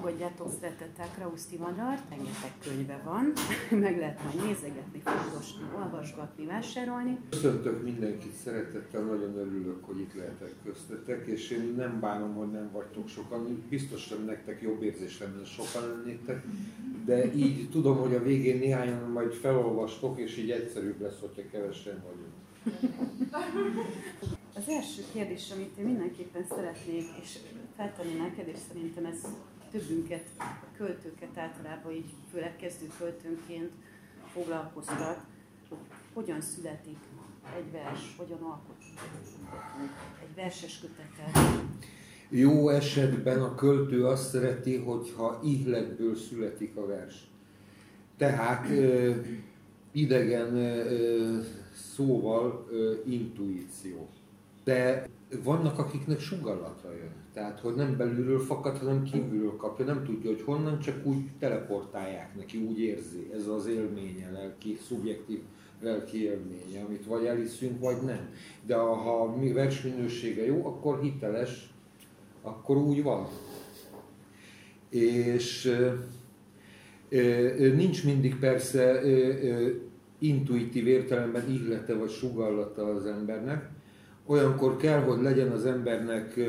fogadjátok szeretettel Krausz Madart, rengeteg könyve van, meg lehet majd nézegetni, fogosni, olvasgatni, vásárolni. Köszöntök mindenkit szeretettel, nagyon örülök, hogy itt lehetek köztetek, és én nem bánom, hogy nem vagytok sokan, biztos, hogy nektek jobb érzés lenne, sokan lennétek, de így tudom, hogy a végén néhányan majd felolvastok, és így egyszerűbb lesz, hogyha kevesen vagyunk. Az első kérdés, amit én mindenképpen szeretnék, és feltenni neked, és szerintem ez többünket, a költőket általában így, főleg kezdő költőnként foglalkoztat, hogy hogyan születik egy vers, hogyan alkotunk egy verses kötetet. Jó esetben a költő azt szereti, hogyha ihletből születik a vers. Tehát idegen szóval intuíció. De vannak, akiknek sugallatra jön. Tehát, hogy nem belülről fakad, hanem kívülről kapja. Nem tudja, hogy honnan, csak úgy teleportálják neki, úgy érzi. Ez az élménye, lelki, szubjektív lelki élménye, amit vagy eliszünk, vagy nem. De ha a mi versminősége jó, akkor hiteles, akkor úgy van. És nincs mindig persze intuitív értelemben illete vagy sugallata az embernek, olyankor kell, hogy legyen az embernek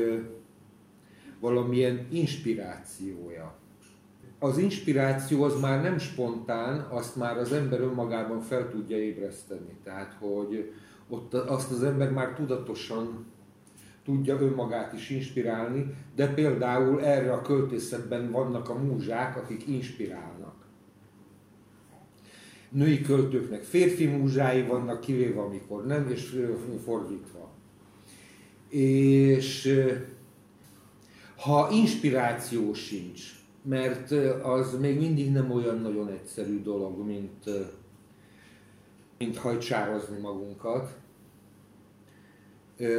valamilyen inspirációja. Az inspiráció az már nem spontán, azt már az ember önmagában fel tudja ébreszteni. Tehát, hogy ott azt az ember már tudatosan tudja önmagát is inspirálni, de például erre a költészetben vannak a múzsák, akik inspirálnak. Női költőknek férfi múzsái vannak, kivéve amikor nem, és fordítva. És ha inspiráció sincs, mert az még mindig nem olyan nagyon egyszerű dolog, mint, mint hajcsározni magunkat,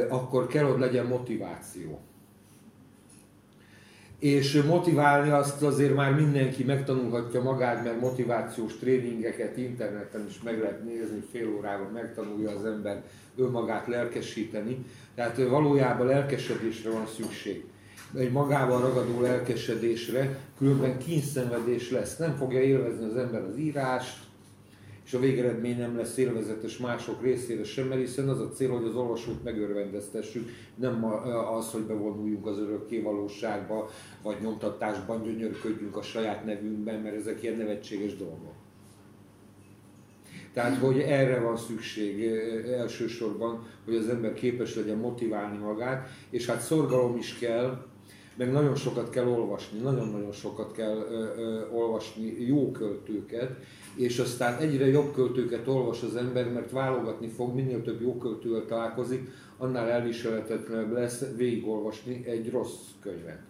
akkor kell, hogy legyen motiváció. És motiválni azt azért már mindenki megtanulhatja magát, mert motivációs tréningeket interneten is meg lehet nézni, fél órában megtanulja az ember önmagát lelkesíteni. Tehát valójában lelkesedésre van szükség. Egy magával ragadó lelkesedésre, különben kínszenvedés lesz. Nem fogja élvezni az ember az írást, és a végeredmény nem lesz élvezetes mások részére sem, mert hiszen az a cél, hogy az olvasót megörvendeztessük, nem az, hogy bevonuljunk az örökké valóságba, vagy nyomtatásban gyönyörködjünk a saját nevünkben, mert ezek ilyen nevetséges dolgok. Tehát, hogy erre van szükség elsősorban, hogy az ember képes legyen motiválni magát, és hát szorgalom is kell, meg nagyon sokat kell olvasni, nagyon-nagyon sokat kell ö, ö, olvasni jó költőket, és aztán egyre jobb költőket olvas az ember, mert válogatni fog, minél több jó költővel találkozik, annál elviselhetetlenebb lesz végigolvasni egy rossz könyvet.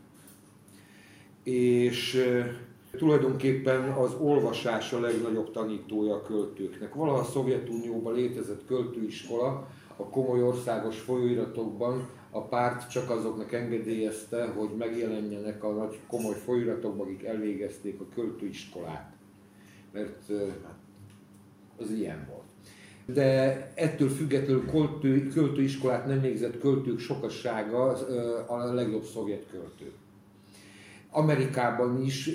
És e, tulajdonképpen az olvasás a legnagyobb tanítója a költőknek. Valaha a Szovjetunióban létezett költőiskola, a komoly országos folyóiratokban a párt csak azoknak engedélyezte, hogy megjelenjenek a nagy komoly folyóiratokban, akik elvégezték a költőiskolát mert az ilyen volt. De ettől függetlenül költő, költőiskolát nem végzett költők sokassága a legjobb szovjet költő. Amerikában is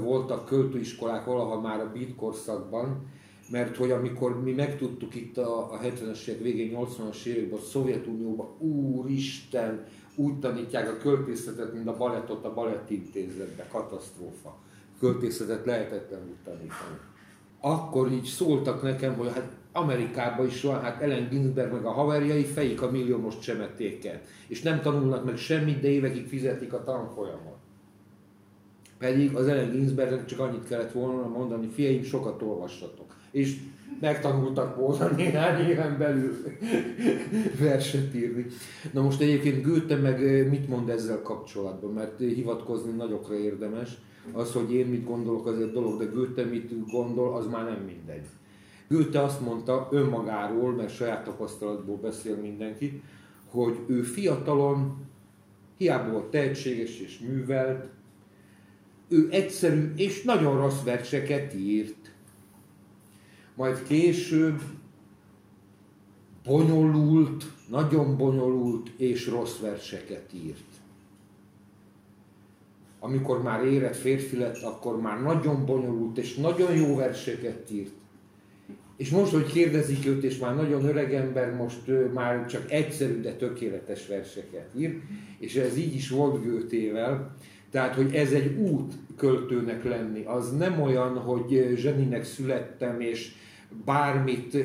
voltak költőiskolák valaha már a beat korszakban, mert hogy amikor mi megtudtuk itt a, a 70-es évek végén, 80-as években, a Szovjetunióban, úristen, úgy tanítják a költészetet, mint a balettot a balettintézetbe, katasztrófa költészetet lehetetlen úgy tanítani. Akkor így szóltak nekem, hogy hát Amerikában is van, hát Ellen Ginsberg meg a haverjai fejik a milliómos csemetéket, és nem tanulnak meg semmit, de évekig fizetik a tanfolyamot. Pedig az Ellen Ginsbergnek csak annyit kellett volna mondani, fiaim, sokat olvassatok. És megtanultak volna néhány éven belül verset írni. Na most egyébként Goethe meg mit mond ezzel kapcsolatban, mert hivatkozni nagyokra érdemes. Az, hogy én mit gondolok, az egy dolog, de Goethe mit gondol, az már nem mindegy. Goethe azt mondta önmagáról, mert saját tapasztalatból beszél mindenki, hogy ő fiatalon, hiába volt tehetséges és művelt, ő egyszerű és nagyon rossz verseket írt. Majd később bonyolult, nagyon bonyolult és rossz verseket írt. amikor már érett férfi lett, akkor már nagyon bonyolult és nagyon jó verseket írt. És most, hogy kérdezik őt, és már nagyon öreg ember, most már csak egyszerű, de tökéletes verseket ír, és ez így is volt Gőtével. Tehát, hogy ez egy út költőnek lenni. Az nem olyan, hogy zseninek születtem, és bármit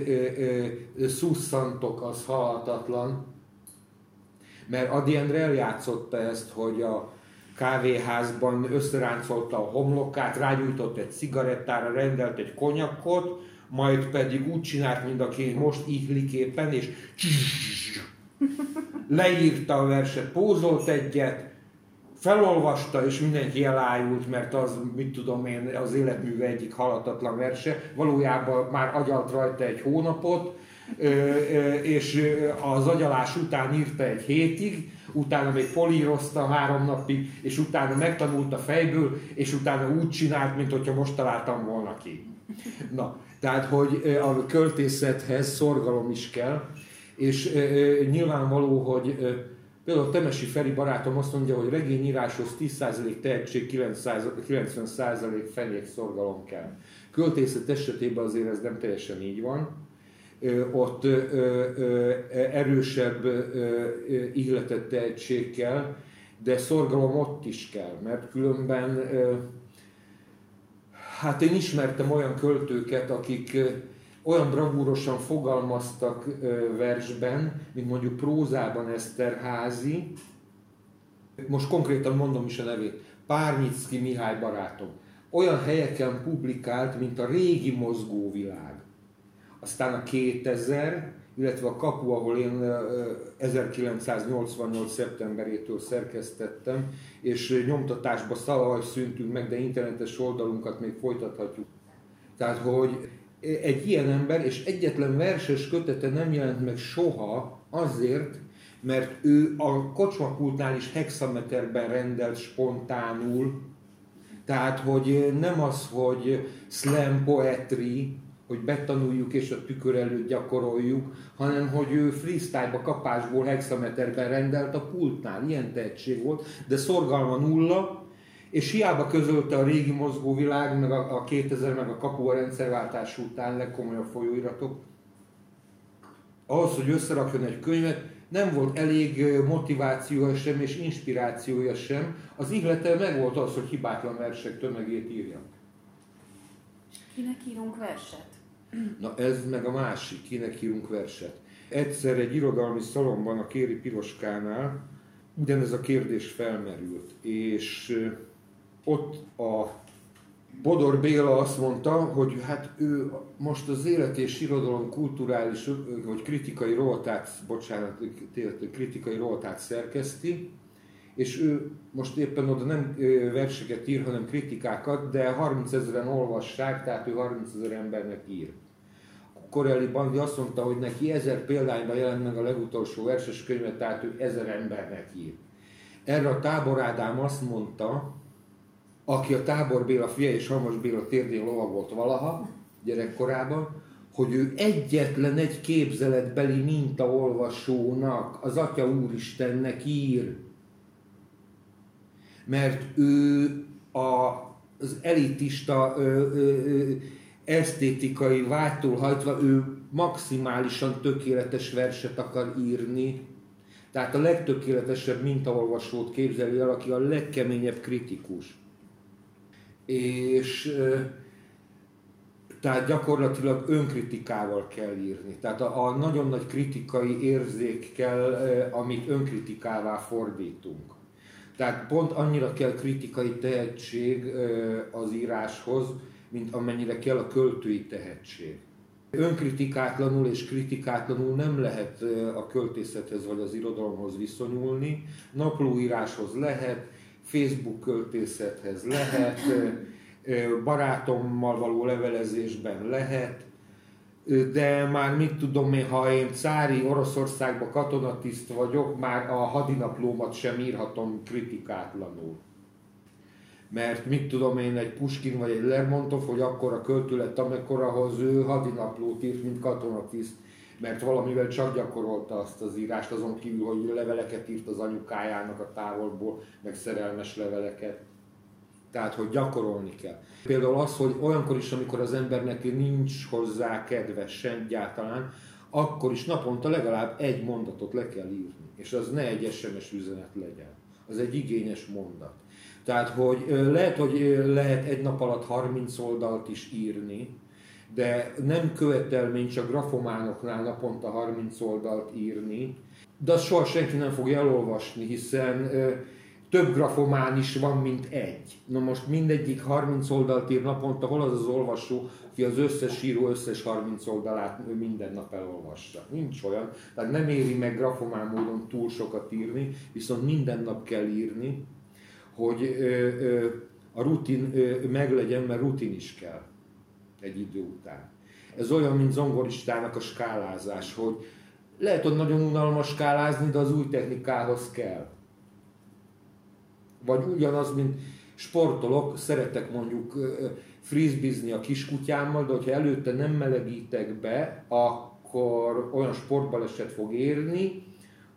szusszantok, az halhatatlan. Mert Adi Endre eljátszotta ezt, hogy a kávéházban összeráncolta a homlokát, rágyújtott egy cigarettára, rendelt egy konyakot, majd pedig úgy csinált, mint aki most ihlik éppen, és leírta a verset, pózolt egyet, felolvasta, és mindenki elájult, mert az, mit tudom én, az életműve egyik halatatlan verse. Valójában már agyalt rajta egy hónapot, és az agyalás után írta egy hétig, utána még polírozta három napig, és utána megtanulta fejből, és utána úgy csinált, mint hogyha most találtam volna ki. Na, tehát, hogy a költészethez szorgalom is kell, és nyilvánvaló, hogy például Temesi Feri barátom azt mondja, hogy regényíráshoz 10% tehetség, 90% fenyék szorgalom kell. Költészet esetében azért ez nem teljesen így van. Ott erősebb ihletett tehetség kell, de szorgalom ott is kell, mert különben hát én ismertem olyan költőket, akik olyan bravúrosan fogalmaztak versben, mint mondjuk prózában Eszterházi, most konkrétan mondom is a nevét, Párnyicki Mihály barátom. Olyan helyeken publikált, mint a régi mozgóvilág. Aztán a 2000, illetve a kapu, ahol én 1988. szeptemberétől szerkesztettem, és nyomtatásba szalaj szűntünk meg, de internetes oldalunkat még folytathatjuk. Tehát, hogy egy ilyen ember, és egyetlen verses kötete nem jelent meg soha azért, mert ő a kocsmapultnál is hexameterben rendelt spontánul, tehát, hogy nem az, hogy slam poetry, hogy betanuljuk és a tükör előtt gyakoroljuk, hanem hogy ő freestyle-ba kapásból hexameterben rendelt a pultnál. Ilyen tehetség volt, de szorgalma nulla, és hiába közölte a régi mozgóvilág, meg a, a 2000, meg a kapu a rendszerváltás után legkomolyabb folyóiratok, ahhoz, hogy összerakjon egy könyvet, nem volt elég motivációja sem és inspirációja sem. Az ihlete meg volt az, hogy hibátlan versek tömegét írja. Kinek írunk verset? Na ez meg a másik, kinek írunk verset. Egyszer egy irodalmi szalomban, a Kéri Piroskánál ugyanez a kérdés felmerült, és ott a Bodor Béla azt mondta, hogy hát ő most az élet és irodalom kulturális, vagy kritikai rovatát, bocsánat, kritikai rovatát szerkeszti, és ő most éppen oda nem verseket ír, hanem kritikákat, de 30 ezeren olvassák, tehát ő 30 ezer embernek ír. Corelli Bandi azt mondta, hogy neki ezer példányban jelent meg a legutolsó verses könyve, tehát ő ezer embernek ír. Erre a Tábor Ádám azt mondta, aki a Tábor Béla fia és Hamos Béla térdén lovagolt valaha, gyerekkorában, hogy ő egyetlen egy képzeletbeli mintaolvasónak, az Atya Úristennek ír. Mert ő a, az elitista ö, ö, ö, esztétikai vágytól hajtva ő maximálisan tökéletes verset akar írni, tehát a legtökéletesebb mintaolvasót képzeli el, aki a legkeményebb kritikus. És tehát gyakorlatilag önkritikával kell írni. Tehát a, a nagyon nagy kritikai érzék kell, amit önkritikává fordítunk. Tehát pont annyira kell kritikai tehetség az íráshoz, mint amennyire kell a költői tehetség. Önkritikátlanul és kritikátlanul nem lehet a költészethez vagy az irodalomhoz viszonyulni. Naplóíráshoz lehet, Facebook költészethez lehet, barátommal való levelezésben lehet, de már mit tudom én, ha én cári Oroszországban katonatiszt vagyok, már a hadinaplómat sem írhatom kritikátlanul. Mert mit tudom én, egy Puskin vagy egy Lermontov, hogy akkor a költő lett, amikor ahhoz ő hadinaplót írt, mint katonatiszt, mert valamivel csak gyakorolta azt az írást, azon kívül, hogy leveleket írt az anyukájának a távolból, meg szerelmes leveleket. Tehát, hogy gyakorolni kell. Például az, hogy olyankor is, amikor az embernek nincs hozzá kedves sem egyáltalán, akkor is naponta legalább egy mondatot le kell írni. És az ne egy SMS üzenet legyen. Az egy igényes mondat. Tehát, hogy lehet, hogy lehet egy nap alatt 30 oldalt is írni, de nem követelmény csak grafománoknál naponta 30 oldalt írni, de azt soha senki nem fogja elolvasni, hiszen több grafomán is van, mint egy. Na most mindegyik 30 oldalt ír naponta, hol az az olvasó, aki az összes író összes 30 oldalát minden nap elolvassa. Nincs olyan. Tehát nem éri meg grafomán módon túl sokat írni, viszont minden nap kell írni, hogy ö, ö, a rutin ö, meglegyen, mert rutin is kell egy idő után. Ez olyan, mint zongoristának a skálázás, hogy lehet, hogy nagyon unalmas skálázni, de az új technikához kell. Vagy ugyanaz, mint sportolok, szeretek mondjuk frisbizni a kiskutyámmal, de hogyha előtte nem melegítek be, akkor olyan sportbaleset fog érni,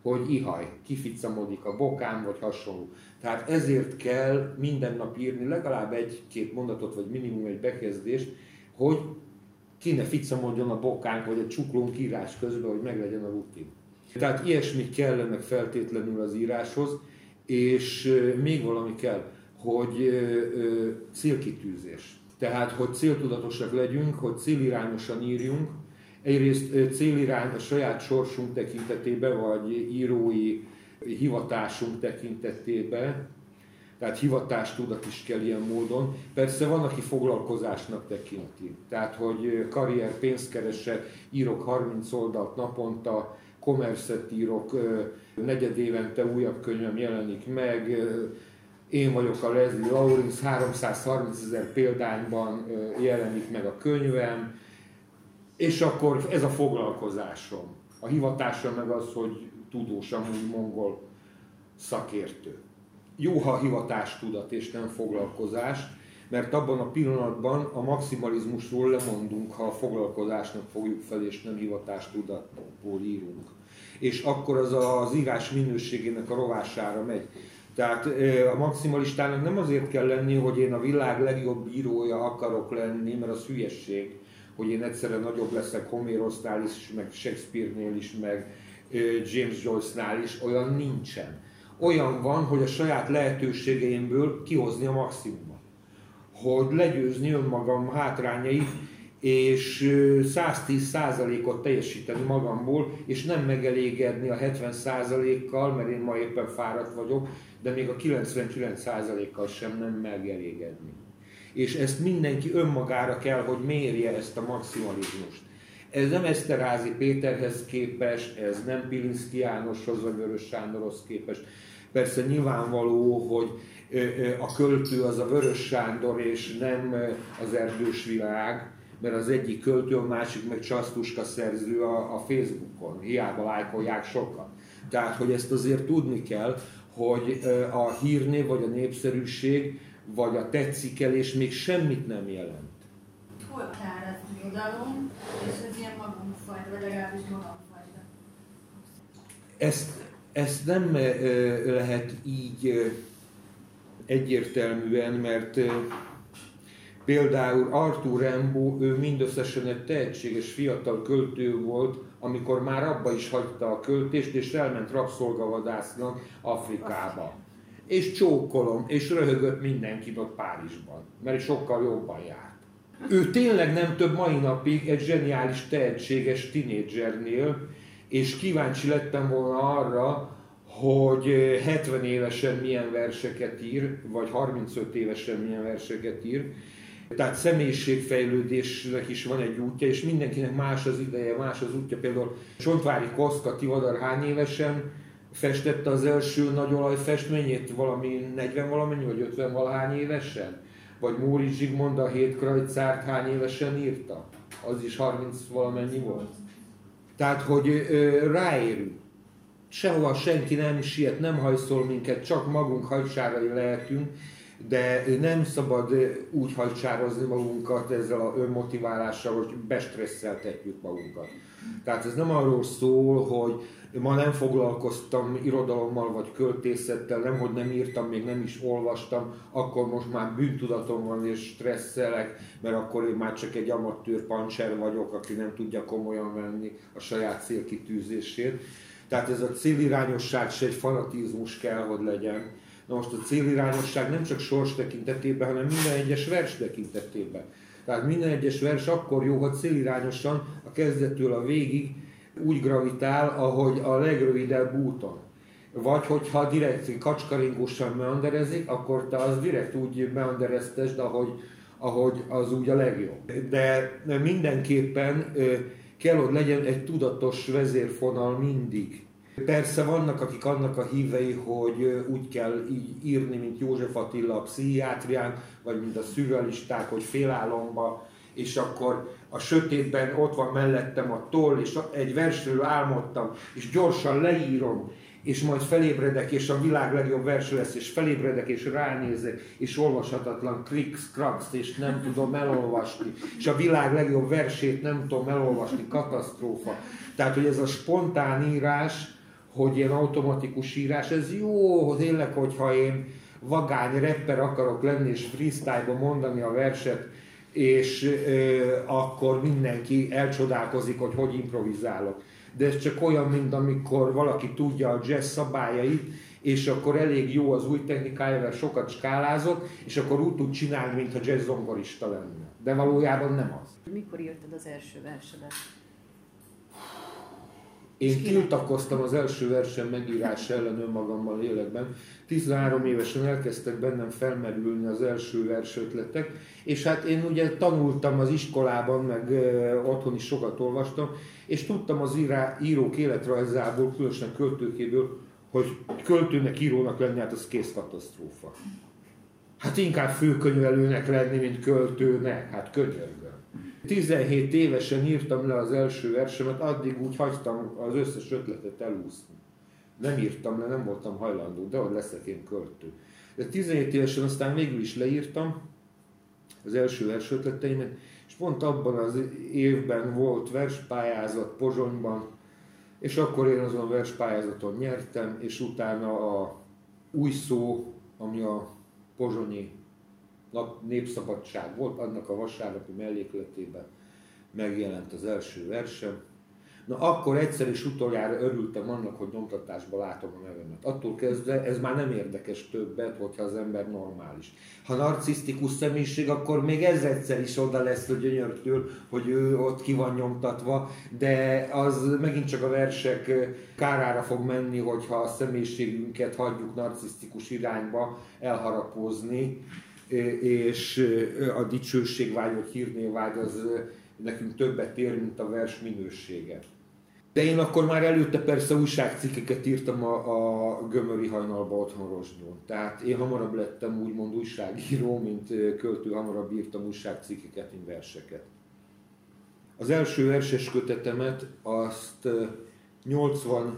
hogy ihaj, kificamodik a bokám, vagy hasonló. Tehát ezért kell minden nap írni legalább egy-két mondatot, vagy minimum egy bekezdést, hogy ki ne ficamodjon a bokánk, vagy a csuklónk írás közben, hogy meglegyen a rutin. Tehát ilyesmi kellenek feltétlenül az íráshoz, és még valami kell, hogy célkitűzés. Tehát, hogy céltudatosak legyünk, hogy célirányosan írjunk, egyrészt célirány a saját sorsunk tekintetében, vagy írói hivatásunk tekintetében, tehát hivatástudat is kell ilyen módon. Persze van, aki foglalkozásnak tekinti. Tehát, hogy karrier, pénzkeresek, írok 30 oldalt naponta, kommerszet írok, negyed évente újabb könyvem jelenik meg, én vagyok a Leslie Lawrence, 330 ezer példányban jelenik meg a könyvem, és akkor ez a foglalkozásom. A hivatásom meg az, hogy tudós, amúgy mongol szakértő. Jó, ha hivatástudat és nem foglalkozás, mert abban a pillanatban a maximalizmusról lemondunk, ha a foglalkozásnak fogjuk fel, és nem hivatástudatból írunk. És akkor az az írás minőségének a rovására megy. Tehát a maximalistának nem azért kell lenni, hogy én a világ legjobb írója akarok lenni, mert az hülyesség, hogy én egyszerre nagyobb leszek Homérosznál is, meg Shakespeare-nél is, meg James Joyce-nál is, olyan nincsen. Olyan van, hogy a saját lehetőségeimből kihozni a maximumot. Hogy legyőzni önmagam hátrányait, és 110%-ot teljesíteni magamból, és nem megelégedni a 70%-kal, mert én ma éppen fáradt vagyok, de még a 99%-kal sem nem megelégedni. És ezt mindenki önmagára kell, hogy mérje ezt a maximalizmust. Ez nem Eszterázi Péterhez képes, ez nem Pilinszki Jánoshoz vagy Vörös Sándorhoz képes. Persze nyilvánvaló, hogy a költő az a Vörös Sándor, és nem az erdős világ, mert az egyik költő, a másik meg Csasztuska szerző a, a Facebookon. Hiába lájkolják sokan. Tehát, hogy ezt azért tudni kell, hogy a hírnév, vagy a népszerűség, vagy a tetszikelés még semmit nem jelent. Hol tár az irodalom, és ez ilyen magamfajta, vagy legalábbis magamfajta? Ezt, ezt nem lehet így egyértelműen, mert Például Arthur Rimbaud, ő mindösszesen egy tehetséges fiatal költő volt, amikor már abba is hagyta a költést, és elment rabszolgavadásznak Afrikába. És csókolom, és röhögött mindenkit ott Párizsban, mert sokkal jobban járt. Ő tényleg nem több mai napig egy zseniális, tehetséges tinédzsernél, és kíváncsi lettem volna arra, hogy 70 évesen milyen verseket ír, vagy 35 évesen milyen verseket ír, tehát személyiségfejlődésnek is van egy útja, és mindenkinek más az ideje, más az útja. Például Csontvári Koszka Tivadar hány évesen festette az első nagy olajfestményét, valami 40 valamennyi, vagy 50 valahány évesen? Vagy Móri Zsigmond a hét hány évesen írta? Az is 30 valamennyi volt. Tehát, hogy ráérünk. Sehova senki nem siet, nem hajszol minket, csak magunk hajsárai lehetünk, de nem szabad úgy hajcsározni magunkat ezzel a önmotiválással, hogy bestresszeltetjük magunkat. Tehát ez nem arról szól, hogy Ma nem foglalkoztam irodalommal vagy költészettel, nem, hogy nem írtam, még nem is olvastam, akkor most már bűntudatom van és stresszelek, mert akkor én már csak egy amatőr pancser vagyok, aki nem tudja komolyan venni a saját célkitűzését. Tehát ez a célirányosság se egy fanatizmus kell, hogy legyen. Na most a célirányosság nem csak sors tekintetében, hanem minden egyes vers tekintetében. Tehát minden egyes vers akkor jó, ha célirányosan a kezdettől a végig úgy gravitál, ahogy a legrövidebb úton. Vagy hogyha direkt kacskaringósan meanderezik, akkor te az direkt úgy meandereztesd, ahogy, ahogy az úgy a legjobb. De mindenképpen kell, hogy legyen egy tudatos vezérfonal mindig. Persze vannak, akik annak a hívei, hogy úgy kell így írni, mint József Attila a pszichiátrián, vagy mint a szürrealisták, hogy félálomba, és akkor a sötétben ott van mellettem a toll, és egy versről álmodtam, és gyorsan leírom, és majd felébredek, és a világ legjobb verse lesz, és felébredek, és ránézek, és olvashatatlan kliks, kraks, és nem tudom elolvasni, és a világ legjobb versét nem tudom elolvasni, katasztrófa. Tehát, hogy ez a spontán írás, hogy ilyen automatikus írás, ez jó, tényleg, hogyha én vagány rapper akarok lenni, és freestyle mondani a verset, és ö, akkor mindenki elcsodálkozik, hogy hogy improvizálok. De ez csak olyan, mint amikor valaki tudja a jazz szabályait, és akkor elég jó az új technikája, mert sokat skálázott, és akkor úgy tud csinálni, mintha jazz zongorista lenne. De valójában nem az. Mikor írtad az első versedet? Én tiltakoztam az első verseny megírása ellen önmagammal lélekben. 13 évesen elkezdtek bennem felmerülni az első versötletek, és hát én ugye tanultam az iskolában, meg otthon is sokat olvastam, és tudtam az írá, írók életrajzából, különösen költőkéből, hogy költőnek, írónak lenni, hát az kész katasztrófa. Hát inkább főkönyvelőnek lenni, mint költőnek, hát könyörgöm. 17 évesen írtam le az első versemet, addig úgy hagytam az összes ötletet elúszni. Nem írtam le, nem voltam hajlandó, de hogy leszek én költő. De 17 évesen aztán végül is leírtam az első vers ötleteimet, és pont abban az évben volt verspályázat Pozsonyban, és akkor én azon a verspályázaton nyertem, és utána a új szó, ami a pozsonyi népszabadság volt, annak a vasárnapi mellékletében megjelent az első versem. Na akkor egyszer és utoljára örültem annak, hogy nyomtatásba látom a nevemet. Attól kezdve ez már nem érdekes többet, hogyha az ember normális. Ha narcisztikus személyiség, akkor még ez egyszer is oda lesz a gyönyörtől, hogy ő ott ki van nyomtatva, de az megint csak a versek kárára fog menni, hogyha a személyiségünket hagyjuk narcisztikus irányba elharapózni és a dicsőségvágy vagy hírnévágy az nekünk többet ér, mint a vers minősége. De én akkor már előtte persze újságcikkeket írtam a, a Gömöri hajnalba otthon Rozsnyon. Tehát én hamarabb lettem úgymond újságíró, mint költő, hamarabb írtam újságcikkeket, mint verseket. Az első verses kötetemet azt 83-ban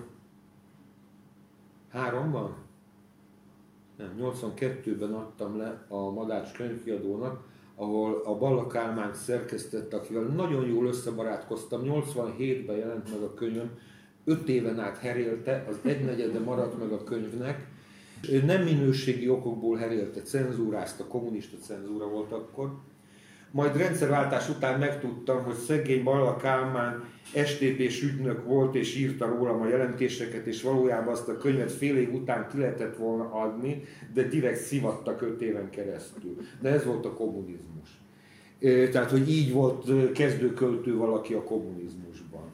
nem, 82-ben adtam le a Madács könyvkiadónak, ahol a Balla Kálmán szerkesztett, akivel nagyon jól összebarátkoztam, 87-ben jelent meg a könyvem, 5 éven át herélte, az egynegyede maradt meg a könyvnek, nem minőségi okokból herélte, cenzúrázta, kommunista cenzúra volt akkor, majd rendszerváltás után megtudtam, hogy szegény Balla Kálmán STP-s ügynök volt, és írta rólam a jelentéseket, és valójában azt a könyvet fél év után ki lehetett volna adni, de direkt szivattak öt éven keresztül. De ez volt a kommunizmus. Tehát, hogy így volt kezdőköltő valaki a kommunizmusban.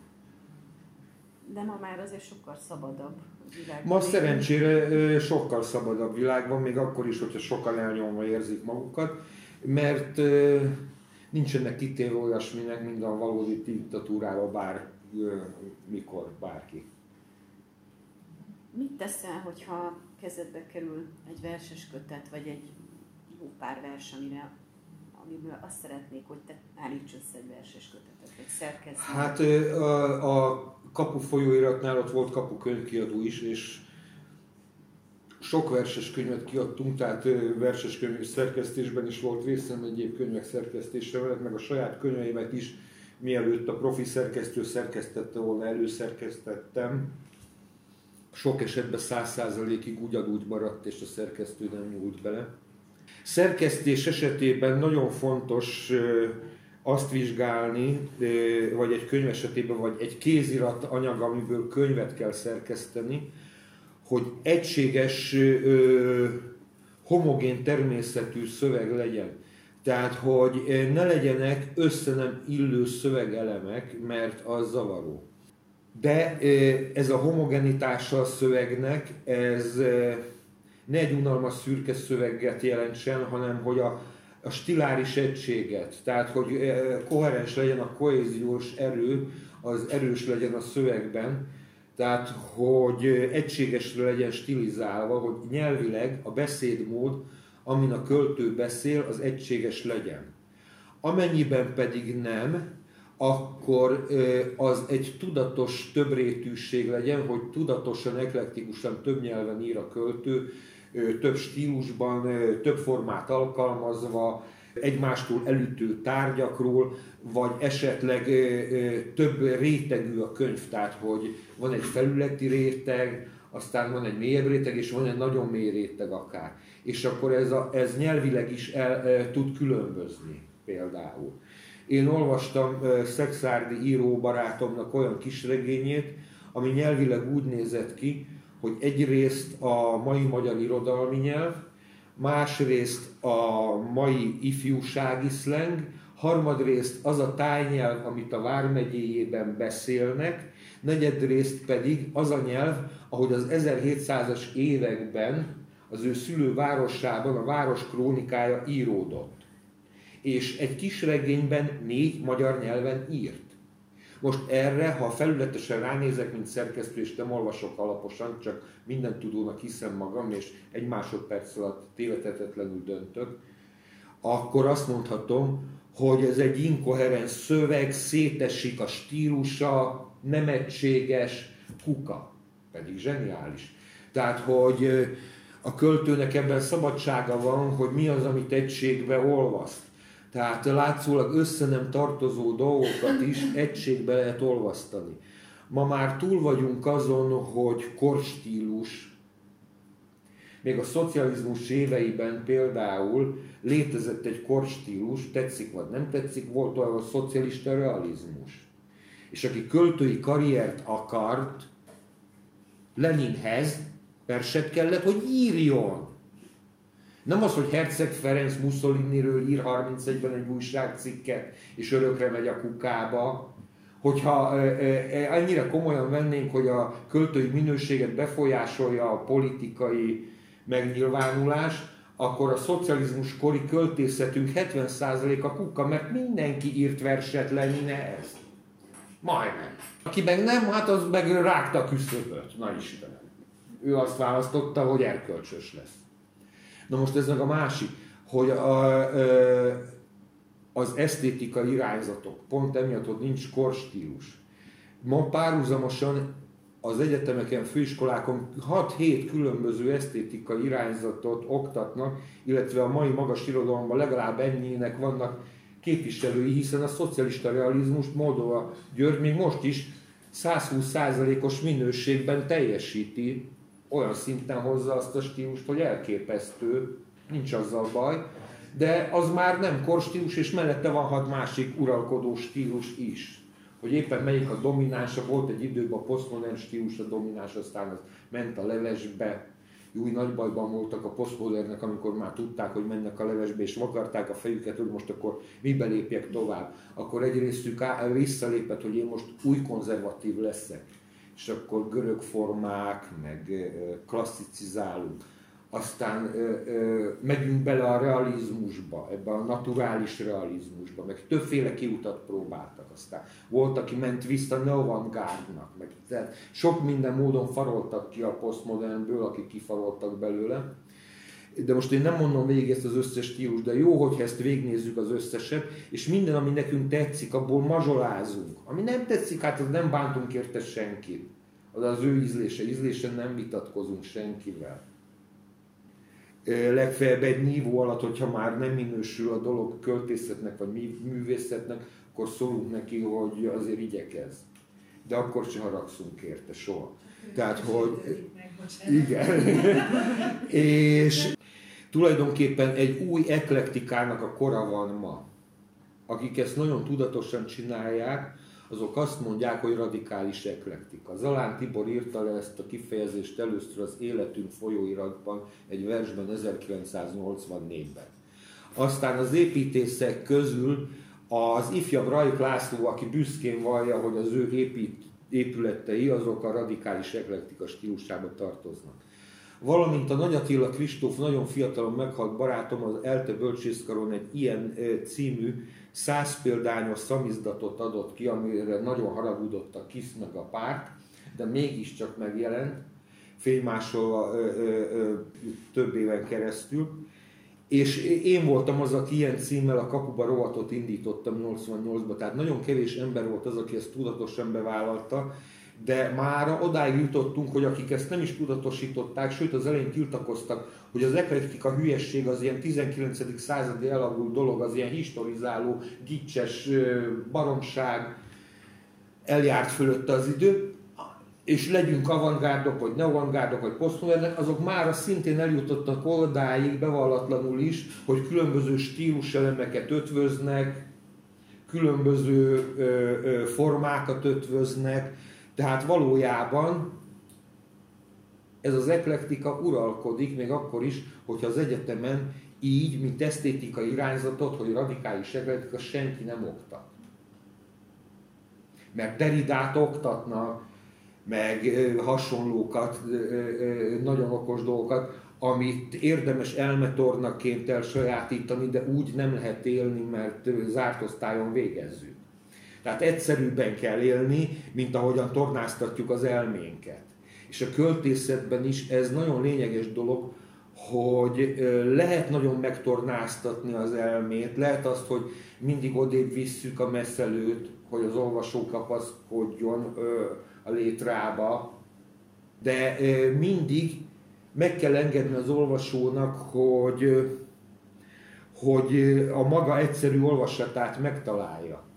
De ma már azért sokkal szabadabb világ. Ma szerencsére sokkal szabadabb világban, még akkor is, hogyha sokan elnyomva érzik magukat, mert nincsenek kitéve olyasminek, mint a valódi diktatúrába bár mikor, bárki. Mit teszel, hogyha kezedbe kerül egy verses kötet, vagy egy jó pár vers, amire, amiből azt szeretnék, hogy te állíts össze egy verses kötetet, vagy szerkezd? Hát a, a kapu folyóiratnál ott volt kapu könyvkiadó is, és sok verses könyvet kiadtunk, tehát verses könyv szerkesztésben is volt részem egyéb könyvek szerkesztésre, meg a saját könyveimet is, mielőtt a profi szerkesztő szerkesztette volna, előszerkesztettem. sok esetben száz százalékig ugyanúgy maradt, és a szerkesztő nem nyúlt bele. Szerkesztés esetében nagyon fontos azt vizsgálni, vagy egy könyv esetében, vagy egy kézirat anyag, amiből könyvet kell szerkeszteni, hogy egységes, homogén természetű szöveg legyen. Tehát, hogy ne legyenek össze nem illő szövegelemek, mert az zavaró. De ez a homogenitása a szövegnek, ez ne egy unalmas szürke szöveget jelentsen, hanem hogy a, a stiláris egységet, tehát hogy koherens legyen a kohéziós erő, az erős legyen a szövegben, tehát hogy egységesre legyen stilizálva, hogy nyelvileg a beszédmód, amin a költő beszél, az egységes legyen. Amennyiben pedig nem, akkor az egy tudatos többrétűség legyen, hogy tudatosan, eklektikusan több nyelven ír a költő, több stílusban, több formát alkalmazva, egymástól elütő tárgyakról, vagy esetleg több rétegű a könyv, tehát hogy van egy felületi réteg, aztán van egy mélyebb réteg, és van egy nagyon mély réteg akár. És akkor ez, a, ez nyelvileg is el, el, tud különbözni például. Én olvastam Szexárdi író barátomnak olyan kisregényét, ami nyelvileg úgy nézett ki, hogy egyrészt a mai magyar irodalmi nyelv, másrészt a mai ifjúsági szleng, harmadrészt az a tájnyelv, amit a vármegyéjében beszélnek, negyedrészt pedig az a nyelv, ahogy az 1700-as években az ő szülővárosában a város krónikája íródott. És egy kis regényben négy magyar nyelven írt. Most erre, ha felületesen ránézek, mint szerkesztő, és nem olvasok alaposan, csak minden tudónak hiszem magam, és egy másodperc alatt tévedhetetlenül döntök, akkor azt mondhatom, hogy ez egy inkoherens szöveg, szétesik a stílusa, nem egységes, kuka. Pedig zseniális. Tehát, hogy a költőnek ebben szabadsága van, hogy mi az, amit egységbe olvaszt. Tehát látszólag össze nem tartozó dolgokat is egységbe lehet olvasztani. Ma már túl vagyunk azon, hogy korstílus, még a szocializmus éveiben például létezett egy korstílus, tetszik vagy nem tetszik, volt olyan a szocialista realizmus. És aki költői karriert akart, Leninhez verset kellett, hogy írjon. Nem az, hogy Herceg Ferenc Mussoliniről ír 31-ben egy újságcikket, és örökre megy a kukába, hogyha annyira komolyan vennénk, hogy a költői minőséget befolyásolja a politikai megnyilvánulás, akkor a szocializmus kori költészetünk 70% a kuka, mert mindenki írt verset Leninhez. Majdnem. Aki meg nem, hát az meg rágta a küszöböt. Na Istenem. Ő azt választotta, hogy erkölcsös lesz. Na most ez meg a másik, hogy a, az esztétika irányzatok, pont emiatt, hogy nincs korstílus. Ma párhuzamosan az egyetemeken, főiskolákon 6-7 különböző esztétika irányzatot oktatnak, illetve a mai magas irodalomban legalább ennyinek vannak képviselői, hiszen a szocialista realizmus Moldova György még most is 120%-os minőségben teljesíti olyan szinten hozza azt a stílust, hogy elképesztő, nincs azzal baj, de az már nem korstílus, és mellette van hat másik uralkodó stílus is. Hogy éppen melyik a dominánsa, volt egy időben a posztmodern stílus a domináns, aztán az ment a levesbe, új nagy bajban voltak a posztmodernek, amikor már tudták, hogy mennek a levesbe, és vakarták a fejüket, hogy most akkor mibe lépjek tovább. Akkor egyrésztük visszalépett, hogy én most új konzervatív leszek és akkor görög formák, meg klasszicizálunk. Aztán megyünk bele a realizmusba, ebbe a naturális realizmusba, meg többféle kiutat próbáltak. Aztán volt, aki ment vissza Neovantgárdnak, meg tehát sok minden módon faroltak ki a posztmodernből, akik kifaroltak belőle. De most én nem mondom végig ezt az összes stílus, de jó, hogyha ezt végnézzük az összeset, és minden, ami nekünk tetszik, abból mazsolázunk. Ami nem tetszik, hát az nem bántunk érte senkit. Az az ő ízlése. Ízlésen nem vitatkozunk senkivel. Legfeljebb egy nívó alatt, hogyha már nem minősül a dolog költészetnek vagy művészetnek, akkor szólunk neki, hogy azért igyekez. de akkor se haragszunk érte soha. Tehát, hogy... Igen. és tulajdonképpen egy új eklektikának a kora van ma. Akik ezt nagyon tudatosan csinálják, azok azt mondják, hogy radikális eklektika. Zalán Tibor írta le ezt a kifejezést először az Életünk folyóiratban, egy versben 1984-ben. Aztán az építészek közül az ifjabb Rajk László, aki büszkén vallja, hogy az ő épít, épületei azok a radikális eklektika stílusába tartoznak. Valamint a Nagy Attila Kristóf nagyon fiatalon meghalt barátom az Elte Bölcsészkaron egy ilyen című száz példányos szamizdatot adott ki, amire nagyon haragudott a KISZ meg a párt, de mégiscsak megjelent, fénymásolva ö, ö, ö, több éven keresztül. És én voltam az, aki ilyen címmel a kapuba rovatot indítottam 88-ban, tehát nagyon kevés ember volt az, aki ezt tudatosan bevállalta, de már odáig jutottunk, hogy akik ezt nem is tudatosították, sőt az elején tiltakoztak, hogy az eklektika hülyesség az ilyen 19. századi elavult dolog, az ilyen historizáló, gicses baromság, eljárt fölötte az idő, és legyünk avantgárdok, vagy neoavantgárdok, vagy posztmodernek, azok már szintén eljutottak odáig, bevallatlanul is, hogy különböző stíluselemeket ötvöznek, különböző ö, ö, formákat ötvöznek, tehát valójában ez az eklektika uralkodik, még akkor is, hogyha az egyetemen így, mint esztétikai irányzatot, hogy radikális eklektika senki nem oktat. Mert Deridát oktatnak, meg hasonlókat, nagyon okos dolgokat, amit érdemes elmetornaként elsajátítani, de úgy nem lehet élni, mert zárt osztályon végezzük. Tehát egyszerűbben kell élni, mint ahogyan tornáztatjuk az elménket. És a költészetben is ez nagyon lényeges dolog, hogy lehet nagyon megtornáztatni az elmét, lehet azt, hogy mindig odébb visszük a messzelőt, hogy az olvasó kapaszkodjon a létrába, de mindig meg kell engedni az olvasónak, hogy, hogy a maga egyszerű olvasatát megtalálja.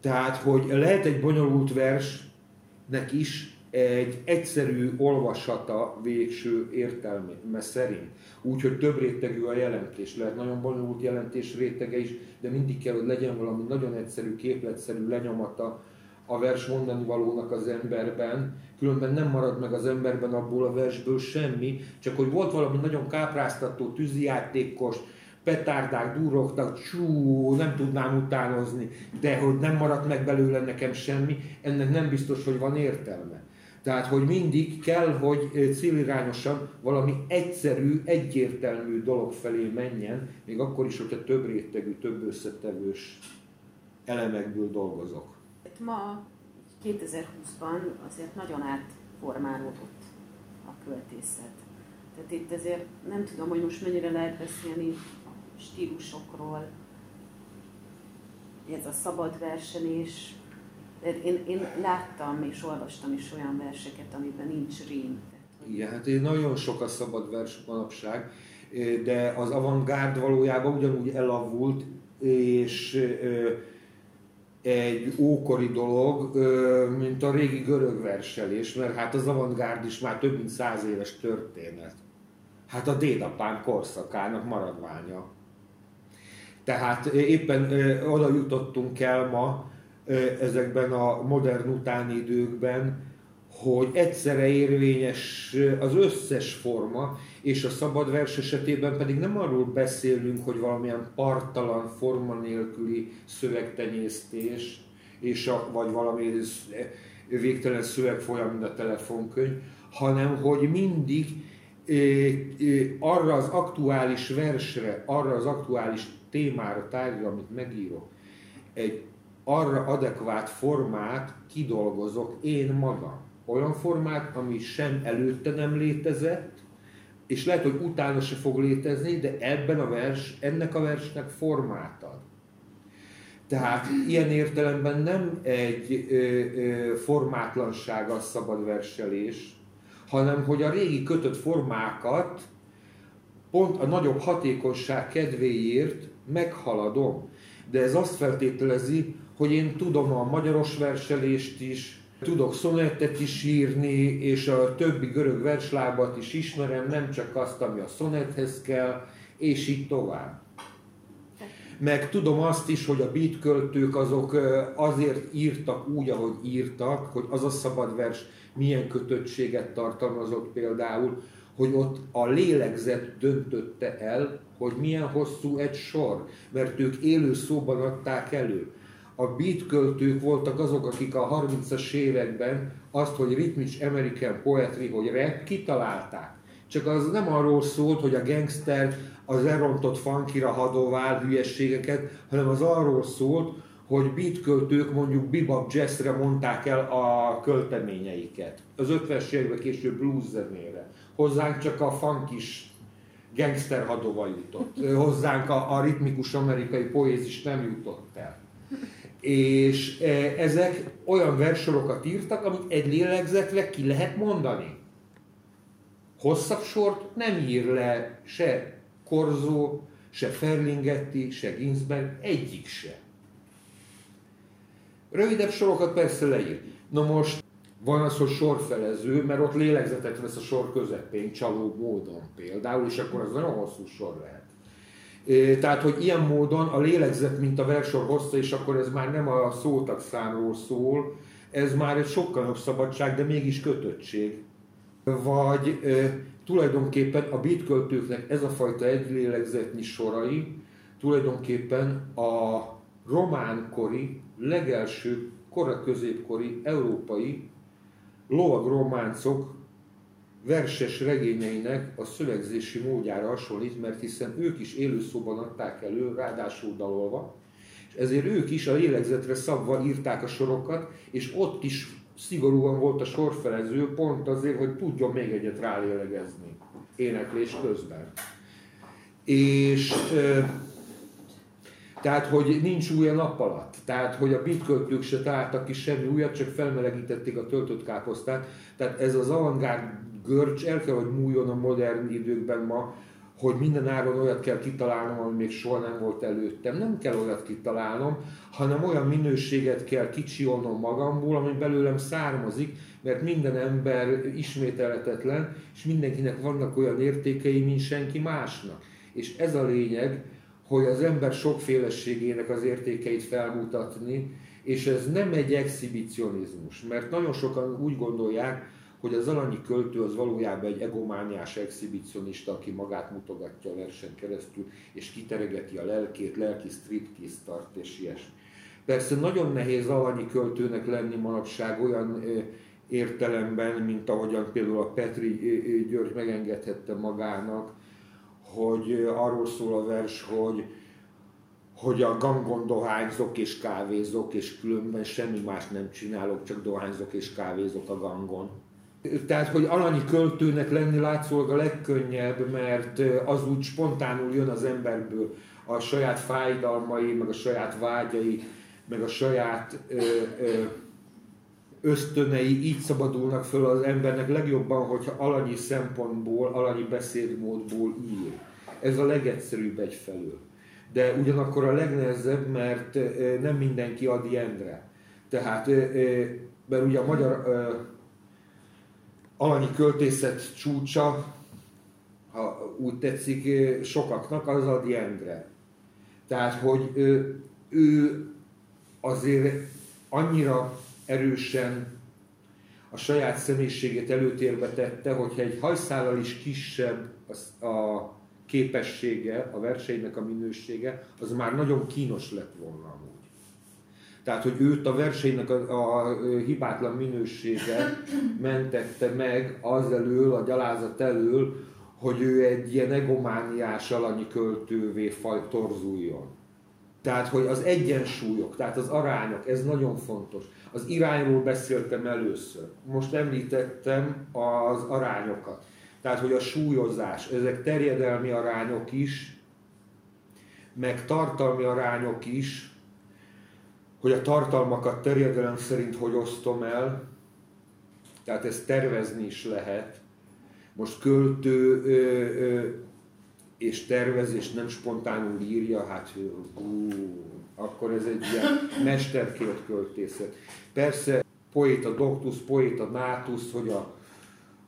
Tehát, hogy lehet egy bonyolult versnek is egy egyszerű olvasata végső értelme szerint. Úgyhogy több rétegű a jelentés. Lehet nagyon bonyolult jelentés rétege is, de mindig kell, hogy legyen valami nagyon egyszerű, képletszerű lenyomata a vers mondani valónak az emberben, különben nem marad meg az emberben abból a versből semmi, csak hogy volt valami nagyon kápráztató, tűzijátékos, petárdák durogtak, csú, nem tudnám utánozni, de hogy nem maradt meg belőle nekem semmi, ennek nem biztos, hogy van értelme. Tehát, hogy mindig kell, hogy célirányosan valami egyszerű, egyértelmű dolog felé menjen, még akkor is, hogyha több rétegű, több összetevős elemekből dolgozok. Ma 2020-ban azért nagyon átformálódott a költészet. Tehát itt azért nem tudom, hogy most mennyire lehet beszélni stílusokról, ez a szabad versenés. Én, én láttam és olvastam is olyan verseket, amiben nincs rím. Igen, hát nagyon sok a szabad vers manapság, de az avantgárd valójában ugyanúgy elavult, és egy ókori dolog, mint a régi görög verselés, mert hát az avantgárd is már több mint száz éves történet. Hát a dédapám korszakának maradványa. Tehát éppen oda jutottunk el ma ezekben a modern utáni időkben, hogy egyszerre érvényes az összes forma, és a szabad vers esetében pedig nem arról beszélünk, hogy valamilyen partalan, forma nélküli szövegtenyésztés, és a, vagy valami végtelen szövegfolyam, mint a telefonkönyv, hanem hogy mindig arra az aktuális versre, arra az aktuális témára, tárgyra, amit megírok, egy arra adekvát formát kidolgozok én magam. Olyan formát, ami sem előtte nem létezett, és lehet, hogy utána se fog létezni, de ebben a vers, ennek a versnek formát ad. Tehát ilyen értelemben nem egy ö, ö, formátlanság a szabad verselés, hanem hogy a régi kötött formákat pont a nagyobb hatékonyság kedvéért meghaladom. De ez azt feltételezi, hogy én tudom a magyaros verselést is, tudok szonettet is írni, és a többi görög verslábat is ismerem, nem csak azt, ami a szonethez kell, és így tovább. Meg tudom azt is, hogy a beat költők azok azért írtak úgy, ahogy írtak, hogy az a szabad vers milyen kötöttséget tartalmazott például, hogy ott a lélegzet döntötte el, hogy milyen hosszú egy sor, mert ők élő szóban adták elő. A beat költők voltak azok, akik a 30-as években azt, hogy ritmics American poetry, hogy rap, kitalálták. Csak az nem arról szólt, hogy a gangster az elrontott funkira hadovál hülyességeket, hanem az arról szólt, hogy beat költők mondjuk bebop jazzre mondták el a költeményeiket. Az 50-es években később blues zenére. Hozzánk csak a funk is gangster hadova jutott. Hozzánk a, a ritmikus amerikai poézis nem jutott el. És ezek olyan versorokat írtak, amit egy lélegzetre ki lehet mondani. Hosszabb sort nem ír le se Korzó, se Ferlingetti, se Ginsberg, egyik se. Rövidebb sorokat persze leír. Na most van az, hogy sorfelező, mert ott lélegzetet vesz a sor közepén, csaló módon például, és akkor az nagyon hosszú sor lehet. Tehát, hogy ilyen módon a lélegzet, mint a versor hossza, és akkor ez már nem a szótak számról szól, ez már egy sokkal nagyobb szabadság, de mégis kötöttség. Vagy e, tulajdonképpen a beatköltőknek ez a fajta egylélegzetnyi sorai tulajdonképpen a románkori, legelső koraközépkori európai lovagrománcok verses regényeinek a szövegzési módjára hasonlít, mert hiszen ők is élőszóban adták elő, ráadásul dalolva, és ezért ők is a lélegzetre szabva írták a sorokat, és ott is szigorúan volt a sorfelező, pont azért, hogy tudjon még egyet rálélegezni éneklés közben. És tehát, hogy nincs új a nap alatt. Tehát, hogy a bitköltők se találtak ki semmi újat, csak felmelegítették a töltött káposztát. Tehát ez az avantgárd görcs el kell, hogy múljon a modern időkben ma, hogy minden áron olyat kell kitalálnom, ami még soha nem volt előttem. Nem kell olyat kitalálnom, hanem olyan minőséget kell kicsiolnom magamból, ami belőlem származik, mert minden ember ismételhetetlen, és mindenkinek vannak olyan értékei, mint senki másnak. És ez a lényeg, hogy az ember sokféleségének az értékeit felmutatni, és ez nem egy exhibicionizmus, mert nagyon sokan úgy gondolják, hogy az alanyi költő az valójában egy egomániás exhibicionista, aki magát mutogatja a versen keresztül, és kiteregeti a lelkét, lelki striptease tart, és ilyesmi. Persze nagyon nehéz alanyi költőnek lenni manapság olyan értelemben, mint ahogyan például a Petri György megengedhette magának, hogy arról szól a vers, hogy, hogy a gangon dohányzok és kávézok, és különben semmi más nem csinálok, csak dohányzok és kávézok a gangon. Tehát, hogy alanyi költőnek lenni látszólag a legkönnyebb, mert az úgy spontánul jön az emberből a saját fájdalmai, meg a saját vágyai, meg a saját ö, ö, ösztönei így szabadulnak föl az embernek legjobban, hogyha alanyi szempontból, alanyi beszédmódból ír. Ez a legegyszerűbb egyfelől. De ugyanakkor a legnehezebb, mert nem mindenki ad Endre. Tehát, mert ugye a magyar alanyi költészet csúcsa, ha úgy tetszik, sokaknak az a Endre. Tehát, hogy ő azért annyira erősen a saját személyiségét előtérbe tette, hogyha egy hajszállal is kisebb a képessége, a verseinek a minősége, az már nagyon kínos lett volna amúgy. Tehát, hogy őt a verseinek a, a hibátlan minősége mentette meg az elől, a gyalázat elől, hogy ő egy ilyen egomániás alanyi költővé torzuljon. Tehát, hogy az egyensúlyok, tehát az arányok, ez nagyon fontos. Az irányról beszéltem először. Most említettem az arányokat. Tehát, hogy a súlyozás, ezek terjedelmi arányok is, meg tartalmi arányok is, hogy a tartalmakat terjedelem szerint hogy osztom el, tehát ezt tervezni is lehet. Most költő ö, ö, és tervez, és nem spontánul írja, hát ú, akkor ez egy ilyen mesterkélt költészet. Persze poéta doctus, poéta natus, hogy a,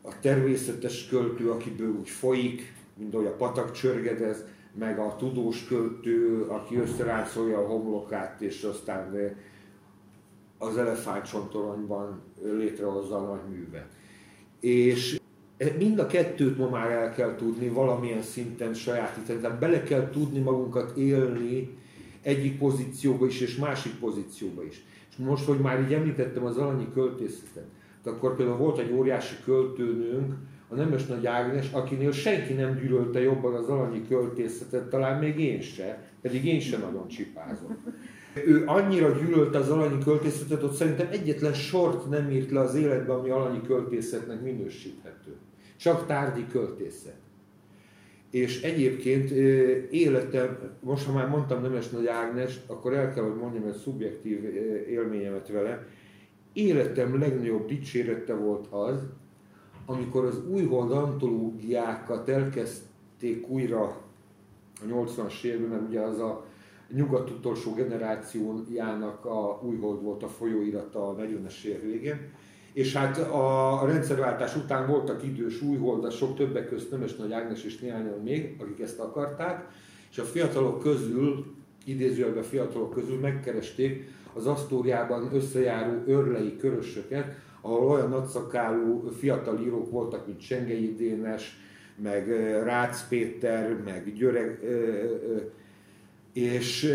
a természetes költő, akiből úgy folyik, mint ahogy a patak csörgedez, meg a tudós költő, aki összeráncolja a homlokát, és aztán az elefántcsontoronyban létrehozza a nagy művet. És mind a kettőt ma már el kell tudni valamilyen szinten sajátítani, tehát bele kell tudni magunkat élni egyik pozícióba is, és másik pozícióba is. És most, hogy már így említettem az alanyi költészetet, akkor például volt egy óriási költőnőnk, a Nemes Nagy Ágnes, akinél senki nem gyűlölte jobban az alanyi költészetet, talán még én se, pedig én sem nagyon csipázom. Ő annyira gyűlölte az alanyi költészetet, hogy szerintem egyetlen sort nem írt le az életben, ami alanyi költészetnek minősíthető. Csak tárgyi költészet. És egyébként életem, most ha már mondtam Nemes Nagy Ágnes, akkor el kell, hogy mondjam egy szubjektív élményemet vele. Életem legnagyobb dicsérete volt az, amikor az újhold antológiákat elkezdték újra a 80-as évben, mert ugye az a nyugat utolsó generációjának a újhold volt a folyóirata a 40-es év végén, és hát a rendszerváltás után voltak idős újholdasok, többek között Nemes Nagy Ágnes és néhányan még, akik ezt akarták, és a fiatalok közül, idézőjelben fiatalok közül megkeresték az Asztóriában összejáró örlei körösöket, ahol olyan nagyszakálú fiatal írók voltak, mint Sengei Dénes, meg Rácz Péter, meg Györeg, és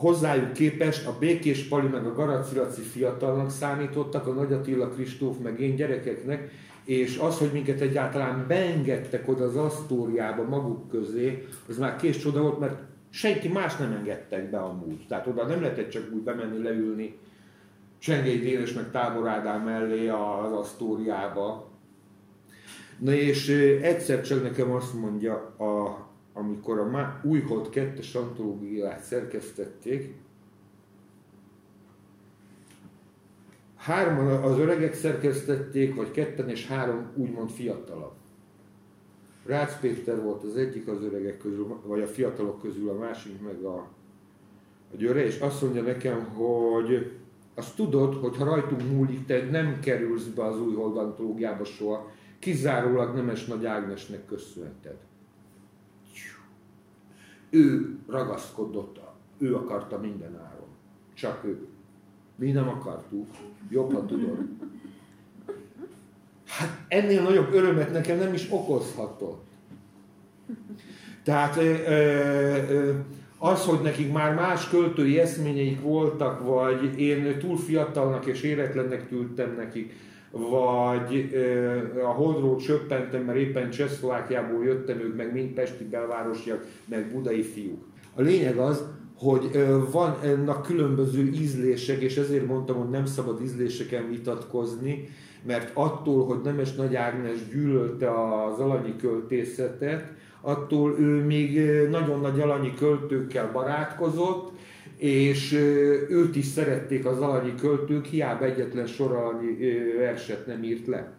hozzájuk képest a Békés Pali meg a Garacilaci fiatalnak számítottak, a Nagy Attila Kristóf meg én gyerekeknek, és az, hogy minket egyáltalán beengedtek oda az Asztóriába maguk közé, az már kés csoda volt, mert senki más nem engedtek be amúgy. Tehát oda nem lehetett csak úgy bemenni, leülni Csengei Dénes meg Tábor Ádám mellé az Asztóriába. Na és egyszer csak nekem azt mondja, a, amikor a Újhold 2-es antológiát szerkesztették, hárman az öregek szerkesztették, vagy ketten és három úgymond fiatalabb. Rácz Péter volt az egyik az öregek közül, vagy a fiatalok közül, a másik meg a, a györe, és azt mondja nekem, hogy azt tudod, hogy ha rajtunk múlik, te nem kerülsz be az új antológiába soha, kizárólag Nemes Nagy Ágnesnek köszönheted. Ő ragaszkodott, ő akarta minden áron. Csak ő. Mi nem akartuk. Jobb, ha tudod. Hát ennél nagyobb örömet nekem nem is okozhatott. Tehát az, hogy nekik már más költői eszményeik voltak, vagy én túl fiatalnak és éretlennek tűntem nekik, vagy a Holdról csöppentem, mert éppen Csehszlovákiából jöttem, ők meg mind pesti belvárosiak, meg budai fiúk. A lényeg az, hogy vannak különböző ízlések, és ezért mondtam, hogy nem szabad ízléseken vitatkozni, mert attól, hogy Nemes Nagy Ágnes gyűlölte az alanyi költészetet, attól ő még nagyon nagy alanyi költőkkel barátkozott, és őt is szerették az alanyi költők, hiába egyetlen sor verset nem írt le.